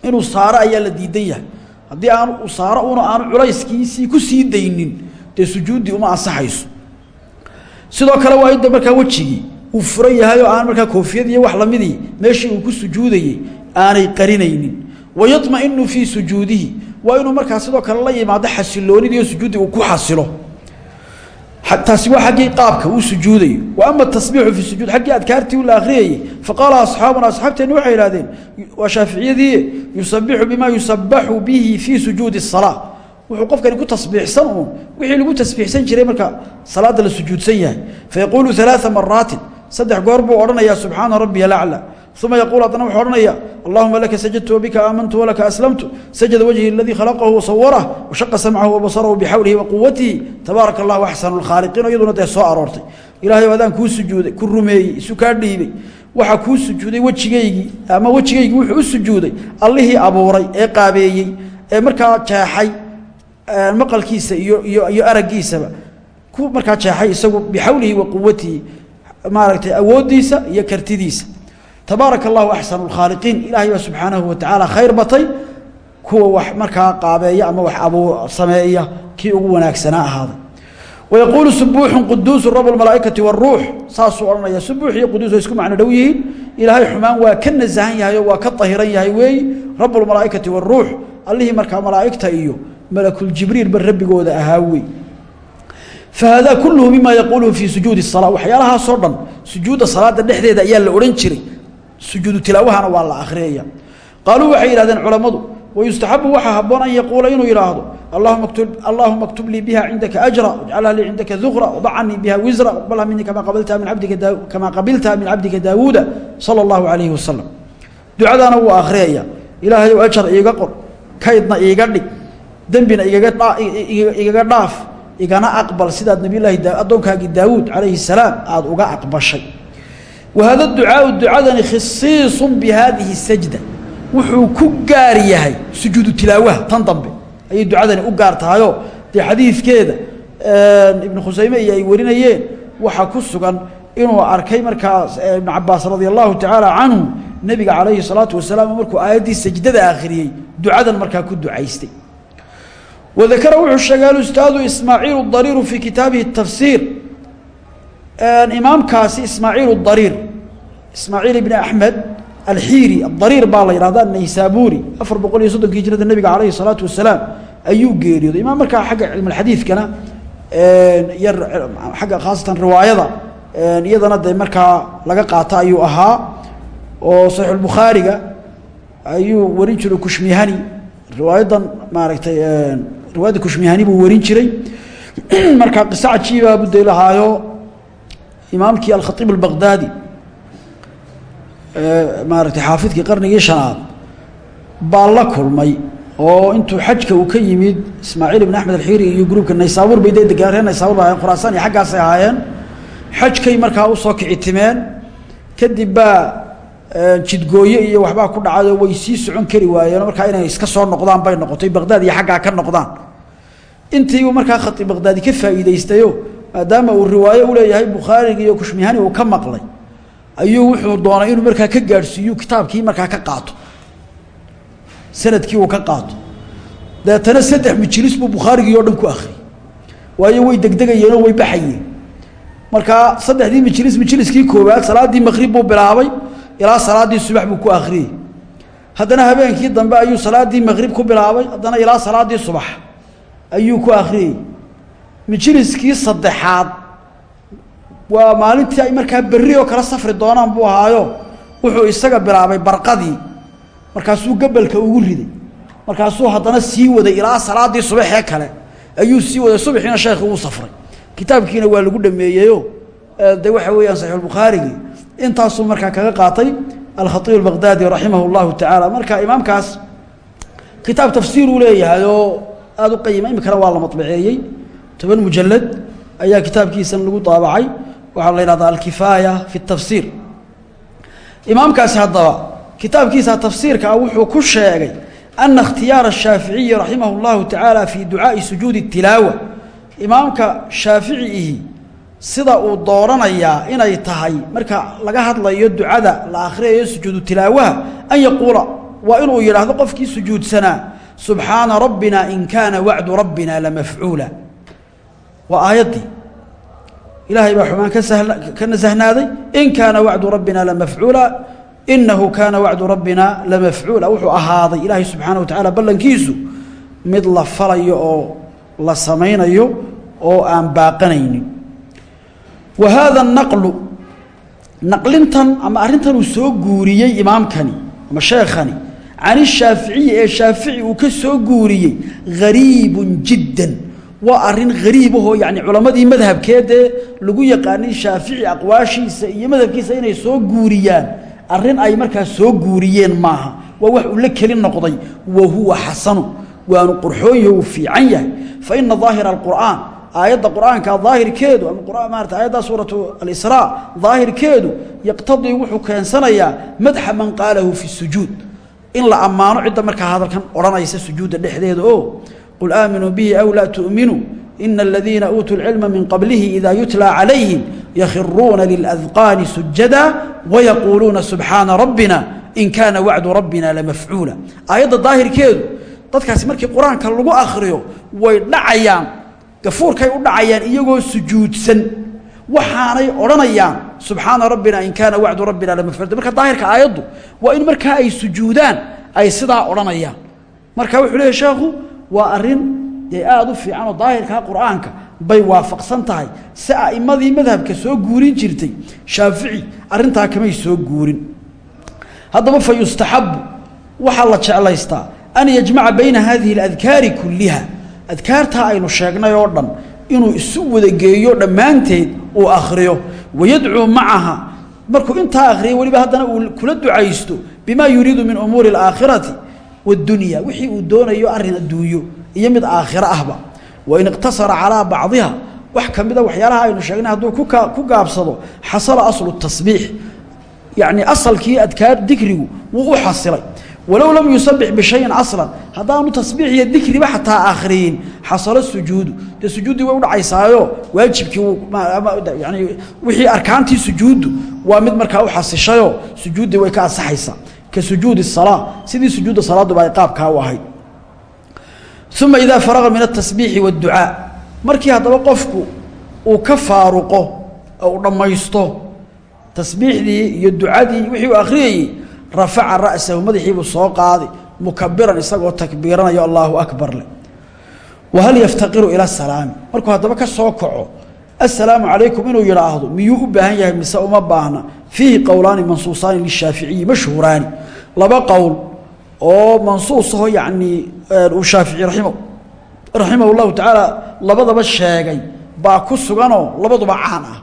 Inuu saaro ayaa la diidan yahay. Haddii aanu saaro una aanu culayskiisii ku sii daynin dee sujuuddii uma ansaxayso. Sidoo kale waa inda markaa wejigii uu furan yahay oo aan markaa koofiyad iyo wax lamidii meeshii uu ku sujuudayey aanay qarinaynin. Wayadma'inu fii sujuudihi waa inuu markaa sidoo kale la yimaado xasiloonida iyo sujuudda uu ku xasilo. Taasi waa aggii qaabka uu sujuudayo. Wa ama tabiixu fi sujuud aggii adkaartii u la akriyayey faqaala asxaabuna asxaabteenni waxay ihahdeen waa shaaficiyadii yusabixu bima yusabaxu bihi fii sujuudi اsalaa wuxuu qofkani ku tabiixsan uun wixii lagu tasbiixsan jiray marka salaadda la sujuudsan yahay. Fayaquulu alaa maraatin saddex goor buu odhanayaa subxaana rabbiy alaclى uma yaquul haddana wuxuu odhanaya allahuma laka sajadtu wabika aamantu walaka aslamtu sajada wajhi aladii khalaqahu wasawarah washaqa samcahu wabasarahu bixawlihi waquwatihi tabaaraka allahu axsanu lkhaaliqiin iyaduna dee soo aroortay. ilahay adaan kuu sujuuday ku rumeeyey isu kaa dhiibay waxaa kuu sujuuday wejigaygii ama wejigaygii wuxuu u sujuuday allihii abuuray ee qaabeeyey ee markaa jeexay maqalkiisa iyo iyo araggiisaba ku markaa jeexay isagu bixawlihi tabaaraka allahu axsanu lkhaaliqiin. Ilaahay baa subxaanahu watacaala khayr batay. Kuwa wax markaa qaabeeya ama wax abuu sameeya kii ugu wanaagsanaa ahaaday. Wayaquulu subuuxun quduusu rabu lmalaa'ikati waruux saasuu odhanaya subuux iyo quduus way isku macno dhow yihiin. Ilaahay xumaan waa ka nasahan yahay oo waa ka tahiran yahay weeyi rabu lmalaa'ikati waruux allihii markaa malaa'igta iyo malakuljibriilba rabbigooda ahaa wey fahada kulluhu mima yaquuluhu fii sujuudi الsalaa waxyaalahaasoo dhan sujuudda salaada dhexdeeda ayaa la odhan jiray sujuudu tilaawahana waa la akhriyaya qaaluu waxay yidhahdeen culammadu wayustaxabu wa haboon an yaquula inuu yidhaahdo allaahuma اktub lii biha cindaka ajra wajcalha lii cindaka dukra wadac canii biha wisra waqbalha minii kamaa qabiltaha min cabdika daawuuda sala اllahu alayhi wasalam ducadaana wuu akhriyaya ilaahayu ajar iga qor kaydna iga dhig dembina igaga dhaaf igana aqbal sidaad nabiylahi daawud daawuud calayhi salaam aada uga aqbashay wahaada ducaau ducadani khisiisu bihadihi sajda. Wuxuu ku gaar yahay sujuudu tilaawaha tan dambe. Ayay ducadani u gaar tahayo dee xadiidkeeda ibnu khusayme iyo ay warinayeen waxaa ku sugan inuu arkay markaas ibnu cabaas radia allahu tacaala canhu nebiga calayhi salaatu wasalaam markuu aayaddii sajdada akhriyey ducadan markaa ku ducaystay. Wadakara wuxuu sheegay alustaadu ismaaciil dariiru fii kitaabihi tafsiir imaamkaasi ismaaciil الdariir ismaaciil ibni axmed alxiiri adariir baa la yidhahda naysaburi afar boqol iyo soddonkii hijrada nebiga calayhi salaatu wasalaam ayuu geeriyooday. Imaam markaa xagga cilmulxadiidkana yar xagga khaasatan riwaayada iyadana dee markaa laga qaata ayuu ahaa. Oo saxiixulbukhaariga ayuu warin jiray kushmihani. Riwaayadan maaragtay riwaayadda kushmihani buu warin jiray. Markaa qiso cajiibaa buday lahaayo imaamkii alkhaiib albaqdaadi maaragtay xaafidkii qarnigii shanaad baa la kulmay oo intuu xajka uu ka yimid ismaaciil ibn axmed alxiiri iyo gruubka naysaabuur bay dee degaan reer naysaabuur ba ahayen khuraasaan iyo xaggaasay ahaayeen xajkay markaa u soo kicitimeen. Kadib baa jidgooye iyo waxbaa ku dhacayoo way sii socon kari waayeen markaa inay iska soo noqdaan bay noqotay baqdaad iyo xaggaa ka noqdaan. Intii uu markaa khaiib baqdaadi ka faa'iidaystayo maadaama uu riwaayo u leeyahay bukhaariga iyo kushmihani uu ka maqlay. Ayuu wuxuu doonay inuu markaa ka gaadhsiiyo kitaabkii markaa ka qaato. Sanadkii uu ka qaato. Deetana saddex majlis buu bukhaarigii oo dhan ku akhriyey waayo way degdegayeenoo way baxayeen. Markaa saddexdii majlis majliskii koowaad salaaddii maqrib buu bilaabay ilaa salaaddii subax buu ku akhriyey haddana habeenkii dambe ayuu salaaddii maqrib ku bilaabay haddana ilaa salaaddii subax ayuu ku akhriyey majliskii saddexaad. Waa maalintii ay markaa berri oo kala safri doonaan buu ahaayo. Wuxuu isaga bilaabay barqadii. Markaasuu gabalka ugu riday. Markaasuu haddana sii waday ilaa salaaddii subaxee kale. Ayuu sii waday subaxiina sheekhi uu safray. Kitaabkiina waa lagu dhameeyeyo de waxa weeyaan saxiixulbukhaarigii intaasuu markaa kaga qaatay alkhaiib albaqdaadi raximah llahu tacaala marka imaamkaas kitaab tafsiir uu leeyahay oo aada u qayima iminkana waa la maطbaceeyey toban mujalad ayaa kitaabkiisan lagu daabacay waxaa la yidhahdaa alkifaaya fi اtafsiir imaamkaasi haddaba kitaabkiisa tafsiirka ah wuxuu ku sheegay ana اkhtiyaara الshaaficiyi raximah اllahu tacaala fi ducaaءi sujuudi الtilaawa imaamka shaaficiihi sida uu dooranayaa inay tahay marka laga hadlayo ducada la akhriyayo sujuudu tilaawaha an yaquula waa inuu yidhaahdo qofkii sujuudsanaa subxaana rabbina in kaana wacdu rabbina lamafcuula waa aayaddii ilaahay baa xumaan ka nasahnaaday in kaana wacdu rabbina lamafcuula inahu kaana wacdu rabbina lamafcuula wuxuu ahaaday ilaahay subxaana wa tacaala ballankiisu mid la falayo oo la samaynayo oo aan baaqanaynin. Wa haada naqlu naqlintan ama arrintan uu soo guuriyey imaamkani ama sheekhani can ishaaficiyi ee shaafici uu ka soo guuriyey hariibun jiddan waa arrin hariib ahoo yacni culammadii madhabkeedee lagu yaqaanay shaafici aqwaashiisa iyo madhabkiisa inay soo guuriyaan. Arrin ay markaa soo guuriyeen maaha. Waa wax uu la keli noqday. Wa huwa xasanu. Waanu qurxoonyaho uu fiican yahay. Fa ina daahira alqur'aan aayadda qur'aanka daahirkeedu ama maarata aayadda suuratu alisraa daahirkeedu yaqtadii wuxuu keensanayaa madxa man qaalahu fi sujuud. In la ammaano cidda markaa hadalkan odhanaysa sujuudda dhexdeeda qul aaminuu bihi aw laa tu'minuu ina aladiina uutuu lcilma min qablihi idaa yutlaa calayhim yakhiruuna liladqaani sujada wayaquuluuna subxaana rabbina in kaana wacdu rabbina lamafcuula aayadda daahirkeedu dadkaasi markii qur'aanka lagu akhriyo way dhacayaan gafuurkay u dhacayaan iyagoo sujuudsan waxaanay odhanayaan subxaana rabbina in kaana wacdu rabbina lamafcuula marka daahirka aayaddu waa in markaa ay sujuudaan ay sidaa odhanayaan marka wuxuu waa arrin dee aada u fiican oo daahirkaa qur'aanka bay waafaqsan tahay si a'immadii madhabka soo guurin jirtay. Shaafici arrintaa kamay soo guurin. Haddaba fa yustaxabu waxaa la jeclaystaa an yajmaca bayna hadihi اladkaari kulliha. Adkaartaa aynu sheegnay oo dhan inuu isu wadageeyo dhammaanteed uu akhriyo. Wayadcuu macaha markuu intaa akhriyo weliba haddana uu kula ducaysto bima yuriidu min umuuri اlaakhirati waاdunya wixii uu doonayo arrin adduunyo iyo mid aakhiro ahba. Wain iqtasara calaa bacdiha wax ka mida waxyaalaha aynu sheegnay hadduu ku gaabsado xasala aslu tasbiix. Yacni asalkii adkaar dikrigu wuu u xasilay walow lam yusabix bishayin aslan haddaanu tasbiix iyo dikriba xataa akhriyin xasalo sujuudu. Dee sujuuddii way udhacaysaayo waajibkii yani wixii arkaantii sujuuddu waa mid markaa u xasishayoo sujuuddii ka ansaxaysaa ka sujuudi salaa sidii sujuudda salaaduba ay qaabkaa u ahayd uma idaa faraga min atasbiixi waadducaa markii haddaba qofku uu ka faaruqo oo uu dhammaysto tasbiixdii iyo ducadii wixii uu akhriyayey rafaca ra'sahu madaxiibuu soo qaaday mukabiran isagoo takbiiranayo allaahu akbar leh. Wahal yaftaqiru ila asalaami markuu haddaba ka soo kaco assalaamu calaykum inuu yidhaahdo miyuu u baahan yahay mise uma baahna fiihi qowlaani mansuusaani lishaaficiyi mashhuuraani laba qowl oo mansuusaho yacnii uu shaafici raima raximah llahu tacaala labadaba sheegay baa ku suganoo labaduba caan ah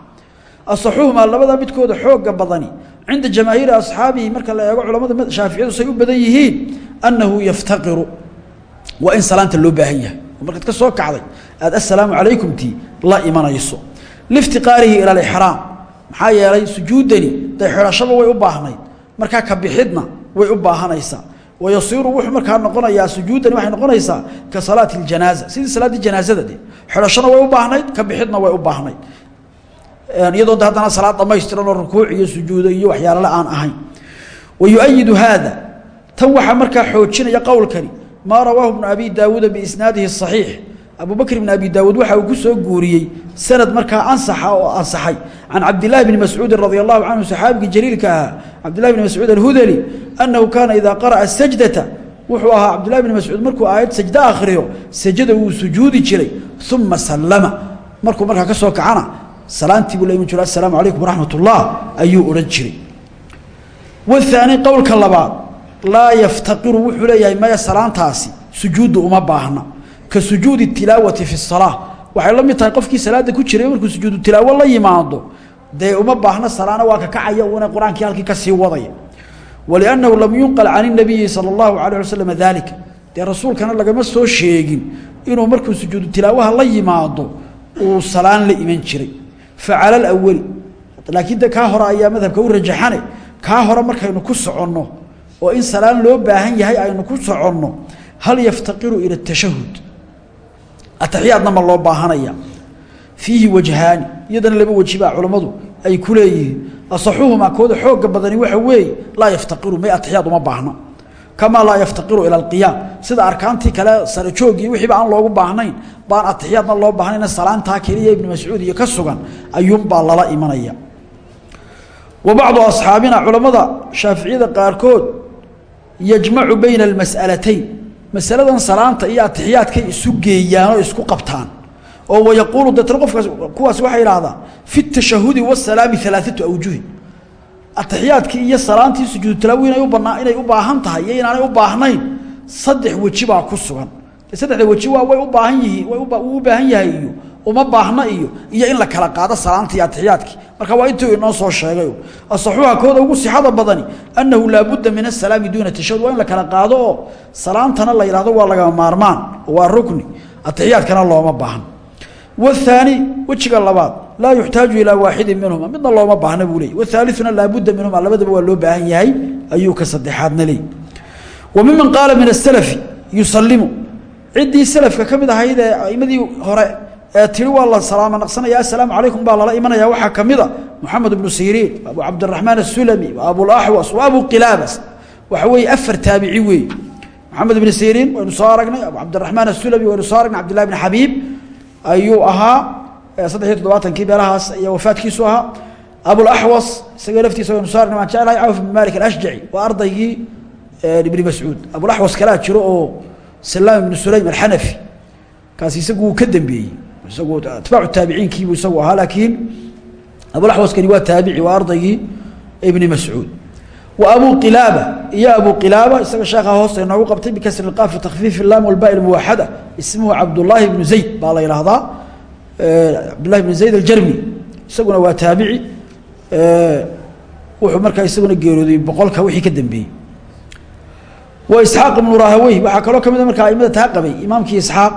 asaxuhumaa labada midkooda xooga badani cinda jamaahiiri asxaabihi marka la eego culamada shaaficiyadu say u badan yihiin annahu yaftaqiru waa in salaanta loo baahan yahay markaad ka soo kacday aad assalaamu maxaa yeelay sujuuddani dee xidhashaba way u baahnayd. Markaa ka bixidna way u baahanaysaa wayasiiru wuxuu markaa noqonayaa sujuuddani waxay noqonaysaa ka salaati اljanaaza sidii salaaddii janaazada de xidhashona way u baahnayd ka bixidna way u baahnayd. Iyadoo de salaad dhamaystiran oo rukuuc iyo sujuudo iyo waxyaalale aan ahayn. Wa yu-ayidu haada tan waxaa markaa xoojinaya qowlkani. Maa rawaahu bnu abi daawuuda biisnaadihi صaxiix abu bakr bn abi daawuud waxa uu ku soo guuriyey sanad markaa ansaxa oo ansaxay. Can cabdilahi bni mascuudin radi allahu canhu saxaabigii jaliilka ahaa cabdillahi bni mascuud alhudali annahu kaana idaa qara'a sajdata wuxuu ahaa cabdillahi bni mascuud markuu aayad sajdo akhriyo sajada wuu sujuudi jiray uma sallama. Markuu markaa ka soo kacana salaantii buu la iman jiro assalaamu calaykum waraxmat ullah ayuu odhan jiray. Wahaani qowlka labaad laa yaftaqiru wuxuu leeyahay ka sujuudi tilaawati fi salaa waxay la mid tahay qofkii salaada ku jiray markuu sujuudu tilaawo la yimaado dee uma baahna salaana waa ka kacaya una qur'aankii halkii ka sii wadaya waliannahu lam yunqal can inabiyi sala allahu alayh wasalam dalika dee rasuulkana lagama soo sheegin inuu markuu sujuudu tilaawaha la yimaado uu salaan la iman jiray. Facala alawali laakiin de kaa hore ayaa madhabka u rajaxane kaa hore markaynu ku soconno oo in salaan loo baahan yahay aynu ku soconno hal yaftaqiru ila tashahud ataxiyaadna ma loo baahanaya. Fiihi wajhaani iyadana laba weji baa culammadu ay ku leeyihiin. Asaxuhumaa kooda xooga badani waxa weeye laa yaftaqiru may ataxiyaad uma baahna. Kamaa laa yaftaqiru ila alqiyaam. Sida arkaantii kale sare joogii wixiiba aan loogu baahnayn baan ataxiyaadna loo baahnayna salaantaa keliya ibnu mascuud iyo ka sugan ayuunbaa lala imanaya. Wa bacdu asxaabina culammada shaaficiyada qaarkood yajmacu bayna almas'alatayn masaladan salaanta iyo atixiyaadkay isu geeyaan oo isku qabtaan. Oo wayaquulu deetna qofkaas kuwaas waxay idhahdaan fi tashahudi wasalaami alaaatu awjuhin. Atixiyaadkii iyo salaantii sujuudu tilaawi inay u banaa inay u baahan tahay iyo inaanay u baahnayn saddex weji baa ku sugan saddexda weji waa way u baahan yihiin way uu u baahan yahay uma baahna iyo iyo in la kala qaado salaantii iyo atixiyaadkii marka waa intuu inoo soo sheegay asaxuuha kooda ugu sixada badani annahu laabudda min asalaami duuna tashahud waa in la kala qaado salaantana la yidhahdo waa lagama maarmaan waa rukni atixiyaadkana looma baahna wahaani wejiga labaad laa yuxtaaju ilaa waaxidin minhuma midna looma baahna buu leey wahaaliuna laabudda minhuma labadaba waa loo baahan yahay ayuu ka saddexaadna leey wa miman qaala min asalafi yusalimu ciddii salafka ka mid ahayd ee aimadii hore ee tiri waa la salaamo naqsanaya assalaamu calaykum baa lala imanaya. Waxaa ka mid a moxamed ibnu siriin abu cabdiraxmaan asulami wa abulaxwas wa abu qilaabas. Waxa weeye afar taabici weeye moxamed ibnu siriin waynu soo aragnay abu cabdiraxmaan asulami waynu soo aragnay cabdillahi bn xabiib ayuu ahaa saddex iyo toddobaatankii meelahaas ayaa wafaadkiisu ahaa. Abulaxwas isaga laftiisa waynu soo aragnay waan jeclahay cawf ibn malik alashjaci waa ardaygii ibni mascuud. Abulaxwas kalaa jiro oo salaam ibnu sulaym alxanafi kaasi isagu wuu ka dambeeyey. Isagu atbaacu taabiciinkiibuu isagu ahaa laakiin abulaxwaskani waa taabici waa ardaygii ibni mascuud. Wa abu qilaaba iyo abu qilaaba isaga sheekha hoosta inoogu qabtay bikasri اlqaafi takfiif illaam walba lmuwaxada ismuhu cabdullaahi ibnu zayd baa la yidhaahdaa cabdullahi ibnu zayd aljarmi. Isaguna waa taabici wuxuu markaa isaguna geerooday boqolka wixii ka dambeeyey wa isxaaq ibnu rahawey waxaa kaloo ka mid a markaa aimada taa qabay imaamkii isxaaq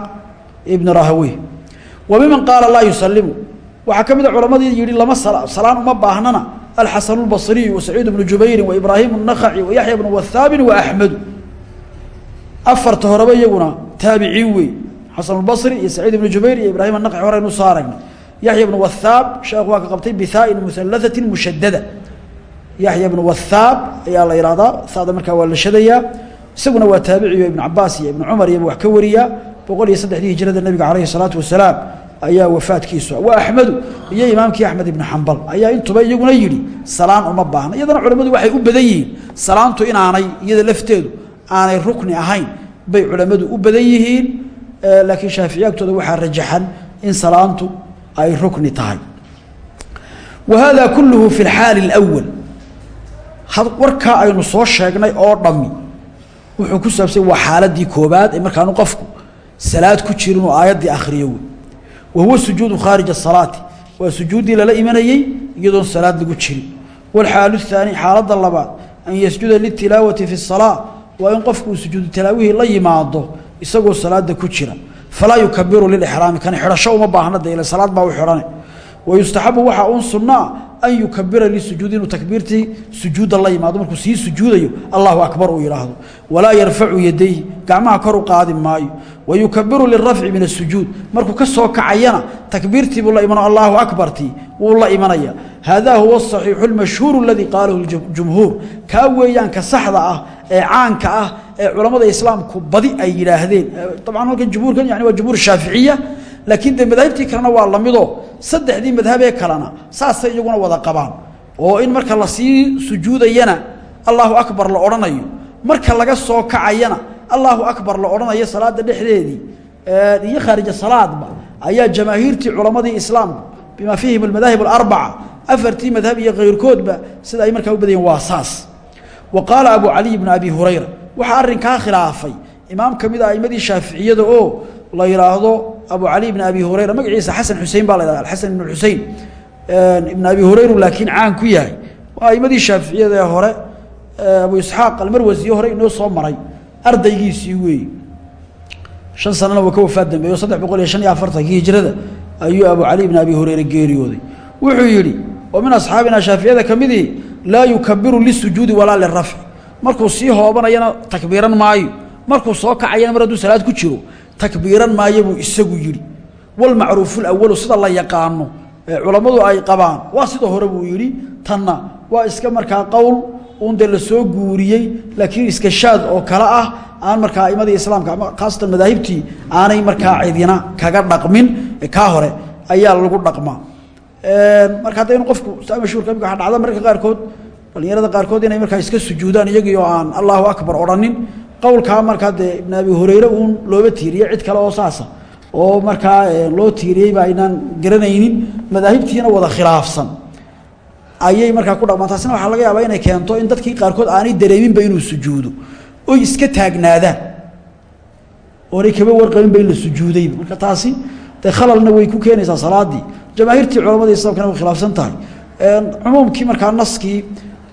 ibnu rahawey wa miman qaala laa yusalimu waxaa ka mid a culamadii yihi lama salaan uma baahnana alxasan اlbصriyu wasaciid bnu jubayrin waibraahim الnakhaci wayaxya bnu wahaabin waaxmedu afarta horeba iyaguna taabiciin wey xasan اlbصri iyo saciid ibnu jubayr iyo ibrahim anakci horeynu soo aragnay yaxya bnu wahaab sheekhu waa ka qabtay bihaain muhalahati mushadada yaxya bnu wahaab ayaa la ihahdaa sada markaa waa la shadayaa isaguna waa taabiciyo ibnu cabaas iyo ibnu cumar iyoba wax ka wariya. Boqol iyo saddexdii hijrada nebiga calayhi salaatu wasalaam ayaa wafaadkiisu waa axmedu iyo imaamkii axmed ibnu xambal ayaa intuba iyaguna yidhi salaan uma baahna. Iyadana culammadu waxay u badan yihiin salaantu inaanay iyada lafteedu aanay rukni ahayn bay culammadu u badan yihiin. Eh, laakiin shaafici agtooda waxaa rajaxan in salaantu ay rukni tahay. Wa haadaa kulluhu fi alxaali alawal warkaa aynu soo sheegnay oo dhammi wuxuu ku saabsan waa xaaladii koobaad ee markaanu qofku salaad ku jirin inuu aayaddii akhriyo wey. Wa huwa sujuudu khaarij asalaati waa sujuuddii lala imanayey iyadoon salaad lagu jirin. Waalxaalu thaani xaaladda labaad an yasjuda liltilaawati fi salaa waa in qofku uu sujuudu tilaawihii la yimaado isagoo salaada ku jira. Falaa yukabiru lilixraami kan xidhasho uma baahna de salaad baa u xidhane. Wa yustaxabu waxaa uun sunnaa an yukabira lisujuudi inuu takbiirtii sujuudda la yimaado. Markuu sii sujuudayo allahu akbar uu yidhaahdo walaa yarfacu yadayhi gacmaha kor u qaadi maayo. Wayukabiru lirafci min asujuud markuu ka soo kacayana takbiirtii buu la imano allahu akbartii wuu la imanaya. Haadaa huwa asaxiixu lmashhuuru aladii qaalahu jumhuur kaa weeyaan ka saxda ah ee caanka ah ee culammada islaamku badi ay yidhaahdeen. Dabcan halkan jumhuurkan yani waa jumhuur shaaficiya laakiin de madaahibtii kalena waa lamidoo saddexdii madhabee kalena saasay iyaguna wada qabaan. Oo in marka la sii sujuudayana allahu akbar la odhanayo marka laga soo kacayana allahu akbar la odhanayo salaada dhexdeedii iyo khaarija salaadba ayaa jamaahiirtii culammadii islaamku bima fiihim almadaahib alarbaca afartii madhab iyo kayrkoodba sida ay markaa u badayeen waa saas. Wa abu caliy bnu abi hurayra waxaa arrinkaa khilaafay imaam ka mid a aimadii shaaficiyada oo la yidhaahdo abu cali bn abi hurayra magaciisa xasan xusein baa la yhahda xasan ibn xusein ibn abi hurayru laakiin caan ku yahay. Waa aimadii shaaficiyada ee hore abu isxaaq almarwasiyo hore inoo soo maray ardaygiisii weeye shan sanana waa ka wafaad dambeeyo saddex boqol iyo shan iyo afartankii hijrada ayuu abu cali bn abi hurayra geeriyooday. Wuxuu yidhi oo min asxaabina shaaficiyada ka midii laa yukabiru lisujuudi walaa lirafci markuu sii hoobanayana takbiiran maayo markuu soo kacayana mar hadduu salaad ku jiro takbiiran maayo buu isagu yidhi. Walmacruufu lawalu sida la yaqaano ee ay qabaan waa sida hore buu yidhi tanna waa iska markaa qowl uun dee la soo guuriyey laakiin iska shaad oo kale ah aan markaa aimadii islaamka khaasatan madaahibtii aanay markaa cidina kaga dhaqmin kaa hore ayaa lagu dhaqmaa. Marka hadda inu qofku saa mashhuurka imika waxa dhacda mararka qaarkood dhallinyarada qaarkood inay markaa iska sujuudaan iyagii oo aan allahu akbar odhanin qowlkaa markaa dee ibn abi hurayre uun looba tiiriye cid kale oo saasa. Oo markaa loo tiiriyey ba aynaan garanaynin madaahibtiina wada khilaafsan. Ayay markaa ku dhaqmaan taasina waxaa laga yaabaa inay keento in dadkii qaarkood aanay dareeminba inuu sujuudo. Oy iska taagnaadaan. Oonay kaba warqabinba in la sujuudayba marka taasi dee khalalna way ku keenaysaa salaadii. Jamaahiirtii culamada islamkana way khilaafsan tahay. Cumuumkii markaa naskii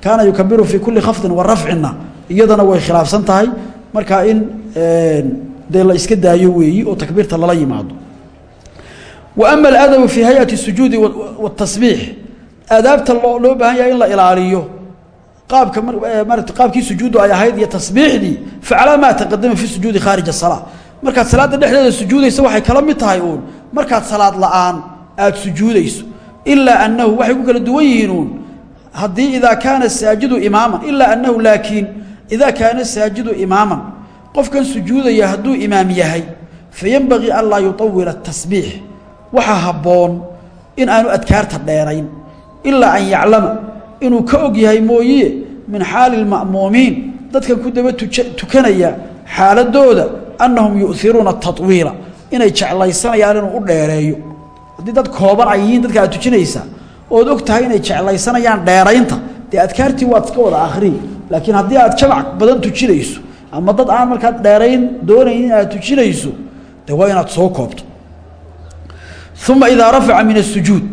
kaana yukabiru fii kulli khafdin wa rafcinna iyadana way khilaafsan tahay markaa in dee la iska daayo weeyi oo takbiirta lala yimaado. Wa ama aladabu fii hay'ati sujuudi watasbiix aadaabta loo loo baahan yahay in la ilaaliyo. Qaabka marata qaabkii sujuuddu ay ahayd iyo tasbiixdii facalaa maa taqadama fi sujuudi khaarij asalaa markaad salaadda dhexdeeda sujuudaysa waxay kala mid tahay uun. Markaad salaad la'aan aada sujuudayso. Ilaa annahu waxay kala duwan yihiin uun. Haddii saajidu imaaman ilaa annahu laakiin idaa kaana saajidu imaaman qofkan sujuudaya hadduu imaam yahay fayenbagii an laa yuawila tasbiix waxaa habboon in aanu adkaarta dheerayn ilaa an yaclama inuu ka og yahay mooye min xaali اlma'muumiin dadkan ku daba tukanaya xaaladooda annahum yu'iruuna tawiila inay jeclaysanayaan inuu u dheereeyo haddii dad kooban ay yihiin dadka aad tujinaysaa ood og tahay inay jeclaysanayaan dheeraynta dee adkaartii waad wada akhriyi laakiin haddii aad jamac badan tujinayso ama dad aan markaad dheerayn doonayn in aad tujinayso dee waa inaad soo koobto. Uma idaa rafaca min asujuud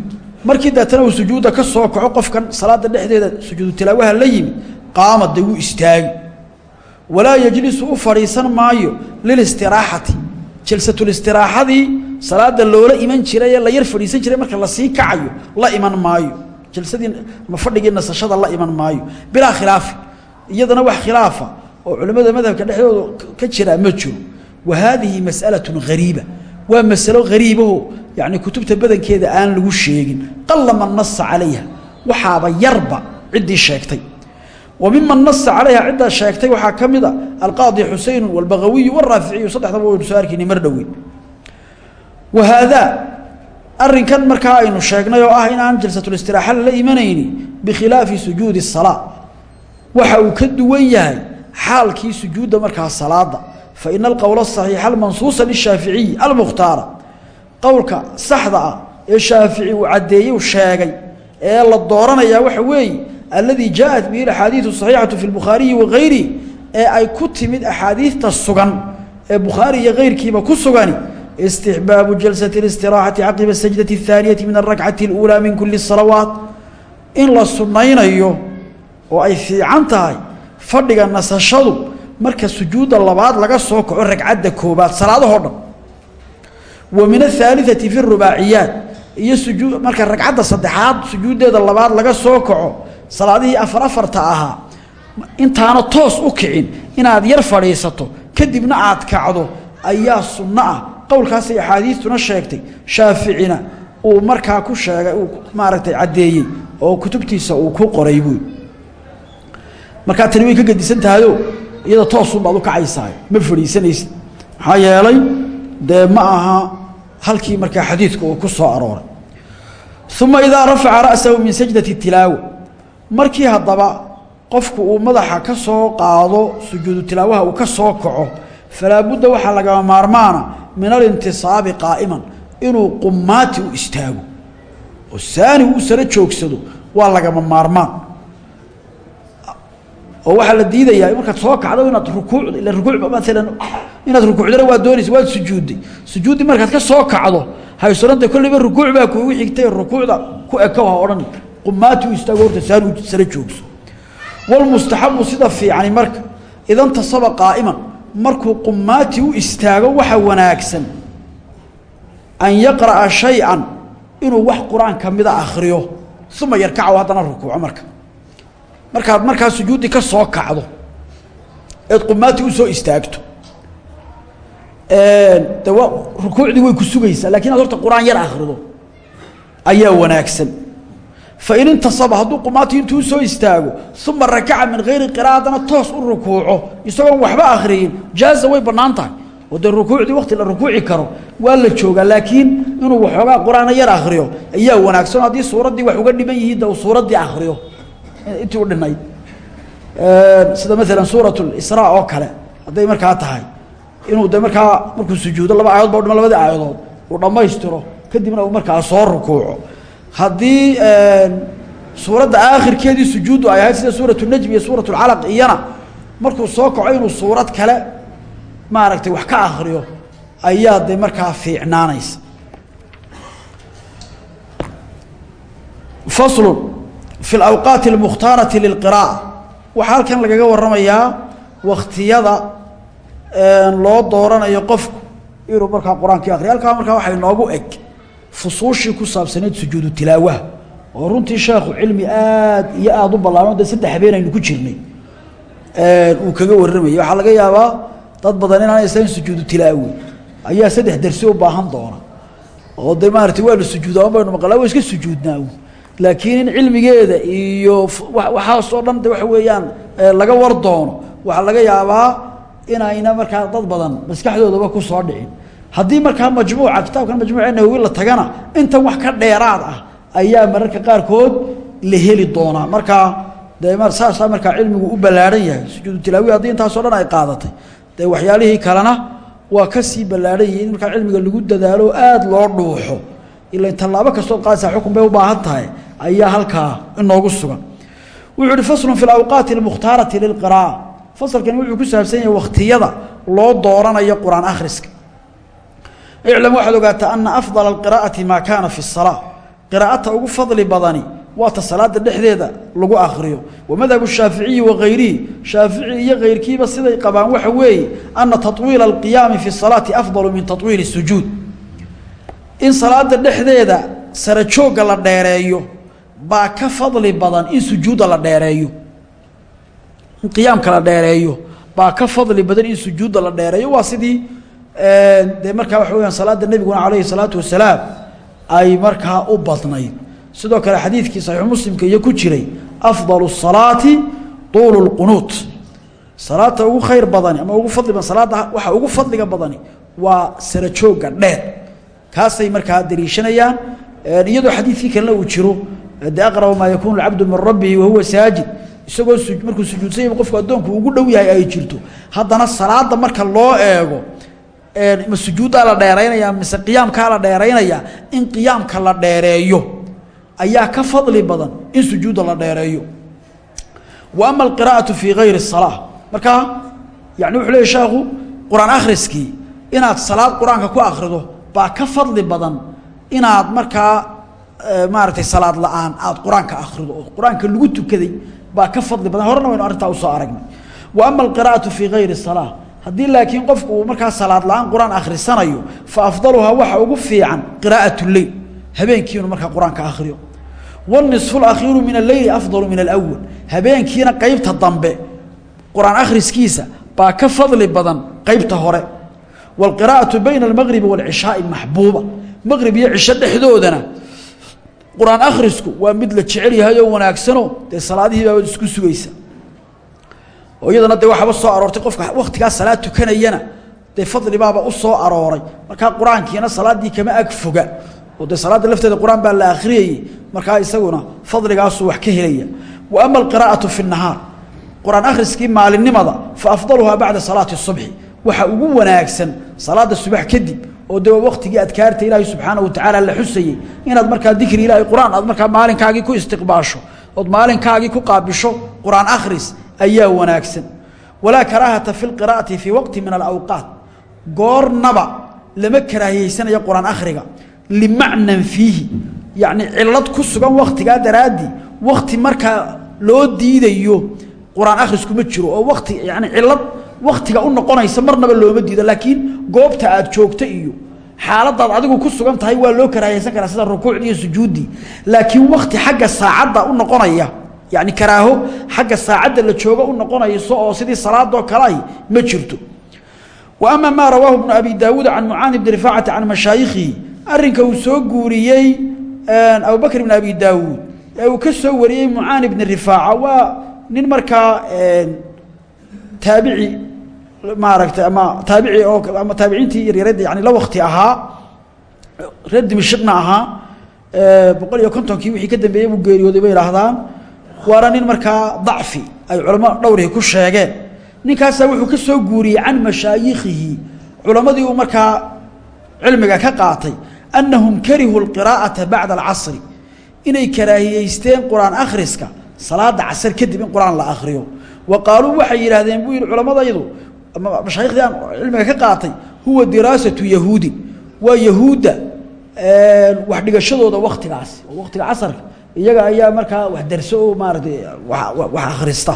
markii deetana uu sujuudda ka soo kaco qofkan salaada dhexdeeda sujuudu tilaawaha la yimid qaama dee wuu istaagi. Walaa yejlisu u fadhiisan maayo lilistiraaxati jalsatulistiraexadii salaada loola iman jiray la yar fadhiisan jiray marka la sii kacayo la iman maayo. Jalsadii ama fadhigii nasashada la iman maayo. Bilaa khilaafi iyadana wax khilaafa oo culimmada madhabka dhexdooda ka jiraa ma jiro. Wa haadihi mas'alatun hariiba waa masalo hariibaho yacni kutubta badankeeda aan lagu sheegin. Qalla man nasa calayha. Waxaaba yarba ciddii sheegtay. Wa miman nasa calayha ciddaa sheegtay waxaa ka mid a alqaadi xuseynu walbagawiyu walraaficiyu saddexdaba waynu soo mar dhoweyn. Wa haadaa arrinkan markaa aynu sheegnay oo ah in aan jalsatulistiraxa lala imanayni bikhilaafi sujuudi الsalaa waxa uu ka duwan yahay xaalkii sujuudda markaa salaada fa ina alqowla asaxiixa almansuusa lishaaficiyi almukhtaara qowlka saxda ah ee shaafici uu caddeeyey u sheegay ee la dooranayaa waxa weeye alladii jaaءat bihi axaadiiثu صaxiixatu fi اlbukhaariyi wagayrihi ee ay ku timid axaadiidta sugan ee bukhaari iyo kayrkiiba ku sugani istixbaabu jalsaة اlistiraaxati caqiba sajdati الthaaniyati min aلrakcati اlأuulaa min kuli الsalawaat in la sunnaynayo oo ay fiican tahay fadhiga nasashadu marka sujuudda labaad laga soo kaco ragcadda koobaad salaadahoo dhan. Wa min ahaaliati fi rubaaciyaat iyo marka ragcadda saddexaad sujuuddeeda labaad laga soo kaco salaadihii afar afarta ahaa intaana toos u kicin inaad yar fadhiisato kadibna aad kacdo ayaa sunno ah. Qowlkaasay axaadiistuna sheegtay shaaficina uu markaa ku sheegay uu maaragtay caddeeyey oo kutubtiisa uu ku qoray buy markaa tani way ka gedisan tahayo iyada toosunbaad u kacaysaa ma fadhiisanaysid maxaa yeelay dee ma aha halkii markaa xadiidku uu ku soo arooray. Uma idaa rafaca ra'sahu min sajdati tilaawa markii haddaba qofku uu madaxa ka soo qaado sujuudu tilaawaha uu ka soo kaco falaa budda waxaa lagama maarmaana min alintisaabi qaa'iman inuu qumaati u istaago. Oo saani u sara joogsado waa lagama maarmaan oo waxaa la diidayaa markaad soo kacdo inaad rukuucd ila rukuuc maalan inaad rukuucdana waa doonaysa waad sujuudday. Sujuuddii markaad ka soo kacdo haysolanta kollayba rukuuc baa kuugu xigtay rukuucda ku ekow ha odhan qumaati u istaago horta saani u sara joogso. Walmustaxabu sida fiicani marka idantasaba qaa'iman markuu qumaati u istaago waxa wanaagsan. An yaqra'a shay-an inuu wax qur'aan akhriyo uma yarkacaw haddana rukuuco marka markaad markaa sujuuddii ka soo kacdo eed qumaati u soo istaagto de wa rukuucdii way ku sugaysaa laakiin inaad horta qur'aan yar akhrido ayaa wanaagsan. Fain intasaba hadduu qumaati intuu soo istaago uma rakaca min hayri haddana toos u rukuuco isagoon waxba akhriyin jaaza way bannaan oo dee rukuucdii wakti la rukuuci karo waa la joogaa laakiin inuu waxoogaa qur'aana yar akhriyo ayaa wanaagsan. Haddii suuraddii wax uga dhiman yihiin de uu akhriyo intii u dhinayd sida maalan suurat lisraa oo kale hadday markaa tahay inuu de markaa markuu sujuudo laba aayadood ba dhima labadii aayadood uu dhammaystiro kadibna uu markaa soo rukuuco. Haddii suuradda aakhirkeedii sujuuddu ay ahayd sida suurat najm iyo suurat lcalaq iyana markuu soo kaco inuu suurad kale maaragtay wax ka akriyo ayaa de markaa fiicnaanaysa. Faslu fi اlawqaati اlmukhtaarati lilqiraa'a waxaa halkan lagaga waramayaa wakhtiyada loo dooranayo qofku inuu markaa qur'aankii akriyo halkaa markaa waxay noogu eg fusuushii ku saabsaneyd sujuudu tilaawaha oo runtii sheekhu cilmi aad iyo aada u ballaano dee saddex habeen aynu ku jirnay uu kaga warramayay waxaa dad badan inaan islayn sujuudu tilaawi ayaa saddex dersi u baahan doona oo de waa la sujuudaa baynu maqlaa waa iska sujuudnaa laakiin in cilmigeeda iyo waxaasoo dhan de waxa weeyaan laga war doono waxaa laga yaabaa inayna markaa dad badan maskaxdoodaba ku soo dhicin. Haddii markaa majmuuca kitaabkan majmuuca nawowi la tagana intan wax ka dheeraad ah ayaa mararka qaarkood la heli doonaa. Markaa de saasaa markaa cilmigu u ballaadhan yahay. Sujuudu tilaawi haddii intaasoo dhan ay qaadatay. Dee waxyaalihii kalena waa ka sii ballaadhan yihiin in markaa cilmiga lagu dadaalo aada loo dhuuxo. Ila tallaabo kastood qaadaysaa xukun bay u baahan tahay ayaa halkaa inoogu sugan wuxuu uhi faslun fi alawqaati almukhtaarati lilqiraa'a fasalkani wuxuu ku saabsan yahay wakhtiyada loo dooranayo qur-aan akhriska iclam waxaad ogaataa ana afdala alqiraa'ati maa kaana fi الsalaa qiraa'ata ugu fadli badani waata salaada dhexdeeda lagu akhriyo wamadhabu shaaficiyi wagayrihi shaafici iyo kayrkiiba siday qabaan waxa weeye ana taطwiila alqiyaami fi salaati afdalu min taطwiili sujuud in salaada dhexdeeda sara joogga la dheereeyo baa ka fadli badan in sujuuda la dheereeyo. In qiyaamka la dheereeyo. Baa ka fadli badan in sujuuda la dheereeyo. Waa sidii eh, dee markaa waxa weyaan salaadda nebiguna calayhi salaatu wasalaam ay markaa u badnayd. Sidoo kale xadiidkii saxiixu muslimka iyo ku jiray afdalu salaati tuulu lqunuut. Salaadta ugu khayr badani ama ugu fadli badan salaadda waxa ugu fadliga badani waa sarajoogga dheer kaasay markaa deliishanayaan eh, iyadoo xadiidkii kalena uu jiro de aqraba maa yakuunu cabdu min rabbihi wahuwa saajid isagoo markuu sujuudsanya qofku addoonku ugu dhow yahay ay jirto. Haddana salaada marka loo eego ma sujuuddaa la dheeraynaya mise qiyaamkaa la dheeraynaya in qiyaamka la dheereeyo ayaa ka fadli badan in sujuudda la dheereeyo. Wa ama alqiraa'atu fii gayri الsalaa markaa yani wuxuu leey sheekhu qur'aan inaad salaad qur'aanka ku akhrido baa ka fadli badan inaad markaa maaragtay salaad la-aan aada qur-aanka akhrido oo qur-aanka lagu tukaday baa ka fadli badan horena waynu arrintaa usoo aragnay wa ama alqiraa'atu fii gayri الsalaa haddii laakiin qofku uu markaa salaad la-aan qur-aan akhrisanayo fa afdaluhaa waxa ugu fiican qiraa'at leyl habeenkii inuu markaa qur-aanka akhriyo wاnisfu اlakhiiru min alleyli afdalu min alأwal habeenkiina qeybta dambe qur-aan akhriskiisa baa ka fadli badan qeybta hore wاlqira'aةu bayna اlmagribi wاlcishaai maxbuuba maqrib iyo cisho dhexdoodana qur'aan akhrisku waa mid la jecel yahay oo wanaagsano dee salaadihii baabad isku sugaysa oo iyadana dee waxaaba soo aroortay qofka wakhtigaa salaad tukanayana dee fadlibaaba u soo arooray. Markaa qur'aankiina kama ag foga oo dee salaadda lafteeda qur'aan baa la akhriyayey markaa isaguna fadligaasuu wax ka helaya. Wa ama alqiraa'atu fi nahaar qur'aan maalinimada fa afdaluhaa bacda salaati subxi waxa ugu wanaagsan salaadda subax kadib oo de waktigii adkaarta ilaahay subxaanaه wa tacaala la xusayey inaad markaa dikri ilahay qur'aan aad markaa maalinkaagii ku istiqbaasho ood maalinkaagii ku qaabisho qur'aan akhris ayaa wanaagsan. Walaa karaahata fi اlqira'ati fii waqti min alawqaat. Goornaba lama karaahiyeysanayo qur'aan akhriga. Limacnan fiihi. Yacni cilad ku sugan waktigaa daraaddii wakti markaa loo diidayo qur'aan akhrisku ma jiro oo wakti yani cilad waktiga u noqonaysa marnaba looma diido laakiin goobta aad joogto iyo xaaladaad adigu ku sugan tahay waa loo karaahaysan karaa sida rukuucdii iyo sujuuddii laakiin wakti xagga saacadda u noqonaya yani karaaho xagga saacadda la joogo u noqonayso oo sidii salaadoo kale ma jirto. Wa ama maa rawaahu bnu abi daawuud can mucaani bni rifaacata can mashaayikhihi arrinka uu soo guuriyey abubakr bn abi daawuud ee uu ka soo wariyey mucaani bni rifaaca waa nin markaa taabici maaragtay ama taabici oo ama taabiciintii yaryarada yani la wakti ahaa reer dimashikna ahaa boqol iyo kontonkii wixii ka dambeeyey buu geeriyooday bay idhaahdaan waana nin markaa dacfi ay culamo dhowrihi ku sheegeen. Ninkaasaa wuxuu ka soo guuriyey can mashaayikhihi culammadii uu markaa cilmiga ka qaatay annahum karihuu lqiraa'ata bacda alcasri inay karaahiyeysteen qur'aan akhriska salaada casar kadib in qur'aan la akhriyo. Wa qaaluu waxay yidhaahdeen buu yidhi culammadaydu ama mashaayikhdii aan cilmiga ka qaatay huwa diraasatu yahuudin waa yahuudda wax dhigashadooda waktigaasi oo waktiga casarka iyaga ayaa markaa wax darso oo maaratay wax akhrista.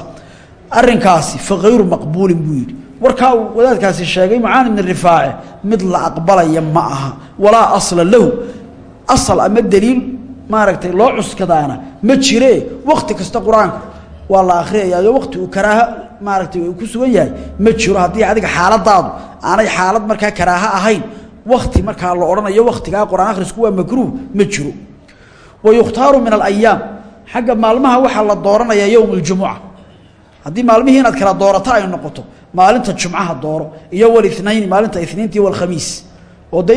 Arrinkaasi fa hayru maqbuulin buu yidhi. Warkaa uu wadaadkaasi sheegay mucaani bni rifaace mid la aqbalaya ma aha. Walaa asla lahu. Asal ama daliil maaragtay loo cuskadaana ma jire wakti kasta qur'aanku waa la akhriyayaayo wakti uu karaaha maaragtay ku sugan yahay. Ma jiro haddii adiga xaaladaadu aanay xaalad markaa karaaha ahayn wakti markaa la odhanayo waktigaa qur'aan akhrisku waa makruuh ma jiro. Wa yukhtaaru min alayaam xagga maalmaha waxaa la dooranayaa yowm اljumuca haddii maalmihii inaad kala doorato ay noqoto maalinta jumcaha dooro iyo walithnayni maalinta ithniinti walkhamiis oo de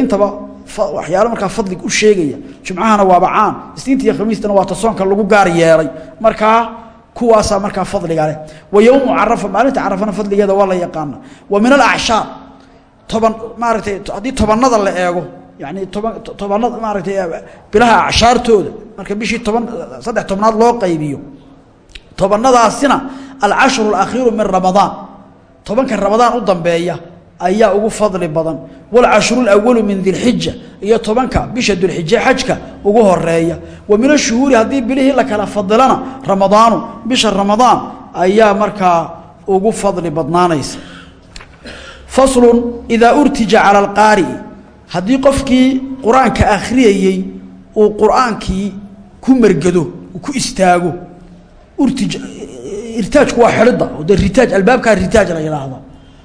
waxyaalo markaa fadlig u sheegaya jumcahana waaba caan isniinta iyo khamiistana waa ta lagu gaar yeelay. Markaa kuwaasaa markaa fadliga leh. Wa yowmu carafa maalinta carafana fadligeeda waa la yaqaana wa min alacshaar toban maaragtay haddii tobanada la eego yani toban tobanada maaragtay bilaha acshaartooda marka bishii toban saddex tobnaad loo qaybiyo tobanadaasina alcashru alakhiiru min ramadaan. Tobanka ramadaan u dambeeya ayaa ugu fadli badan wاlcashru اlawalu min dilxija iyo tobanka bisha dulxije xajka ugu horeeya wa min ashuhuuri haddii bilihii la kala fadilana ramadaanu bisha ramadaan ayaa markaa ugu fadli badnaanaysa faslu idaa urtija calى اlqaari'i haddii qofkii qur-aanka akhriyayey uu qur'aankii ku mergado ku istaago urtij irtaajku waa xidhidda oo dee ritaaj albaabkaa ritaaj la yidhaahdo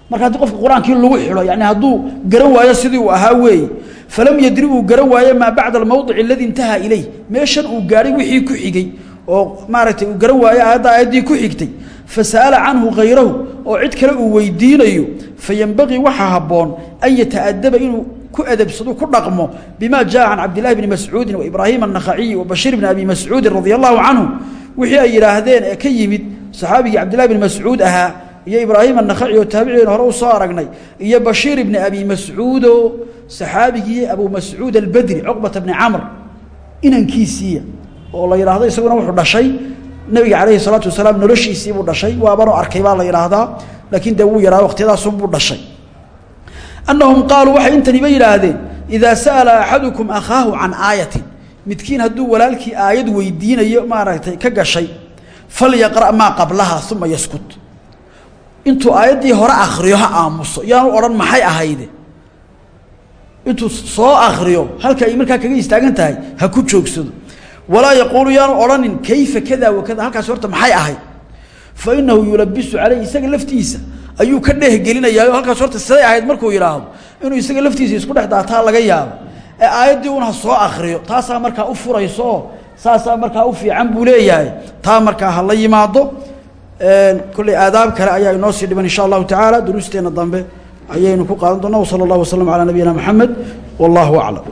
marka haddii qofka qur'aankii lagu xidho yani hadduu garan waayo sidii uu ahaa weeye falam yadri uu garan waayo maa bacda almawdic aladi intahaa ilayh. Meeshan uu gaadhay wixii ku xigay oo maaragtay uu garan waayo aayadda aayaddii ku xigtay fasa'ala canhu hayrahu oo cid kale uu weydiinayo fayenbagii waxaa habboon an yata'adaba inuu ku edabsado ku dhaqmo bima jaa can cabdillahi bni mascuudin wa ibraahim annakhaciyi wa bashiir bni abi mascuudin radia allahu canhu wixii ay yidhaahdeen ee ka yimid saxaabigii cabdillahi bni mascuud ahaa iyo ibraahim annakhaci oo taabiciin hore u soo aragnay iyo bashiir bni abi mascuudo saxaabigii abu mascuud albedri cuqbata bni camr inankiisiiya oo la yidhaahdo isaguna wuxuu dhashay nabiga calayhi salaatu wasalaam noloshiisiibuu dhashay waabanoo arkay baa la yidhaahdaa laakiin dee wuu yaraa waqtiyadaasunbuu dhashay. Annahum qaaluu waxay intaniba yidhaahdeen idaa sa'ala axadukum akhaahu can aayatin midkiin hadduu walaalkii aayad weydiinayo maaragtay ka gashay falyaqra' maa qablaha uma yaskut intuu aayaddii hore akhriyo ha aamuso yaanu odhan maxay ahayde? Intuu soo akhriyo halka ay markaa kaga istaagan tahay ha ku joogsado. Walaa yaquulu yaanu odhanin kayfa kada wakada halkaasi horta maxay ahayd fa inahu yulabisu caleyh isaga laftiisa ayuu ka dhehgelinayaayo halkaas horta siday ahayd markuu yidhaahdo inuu isaga laftiisa isku dhex daataa laga yaabo. Ee aayaddii un ha soo akriyo taasaa markaa u furayso oo saasaa markaa u fiican buu leeyahay taa markaa ha yimaado kolley aadaab kale ayaa inoo sii dhiban insha allahu tacaala duruusteenna dambe ayaynu ku qaadan doona wsala allah waslama calaa nabiyina moxamed wallahu aclam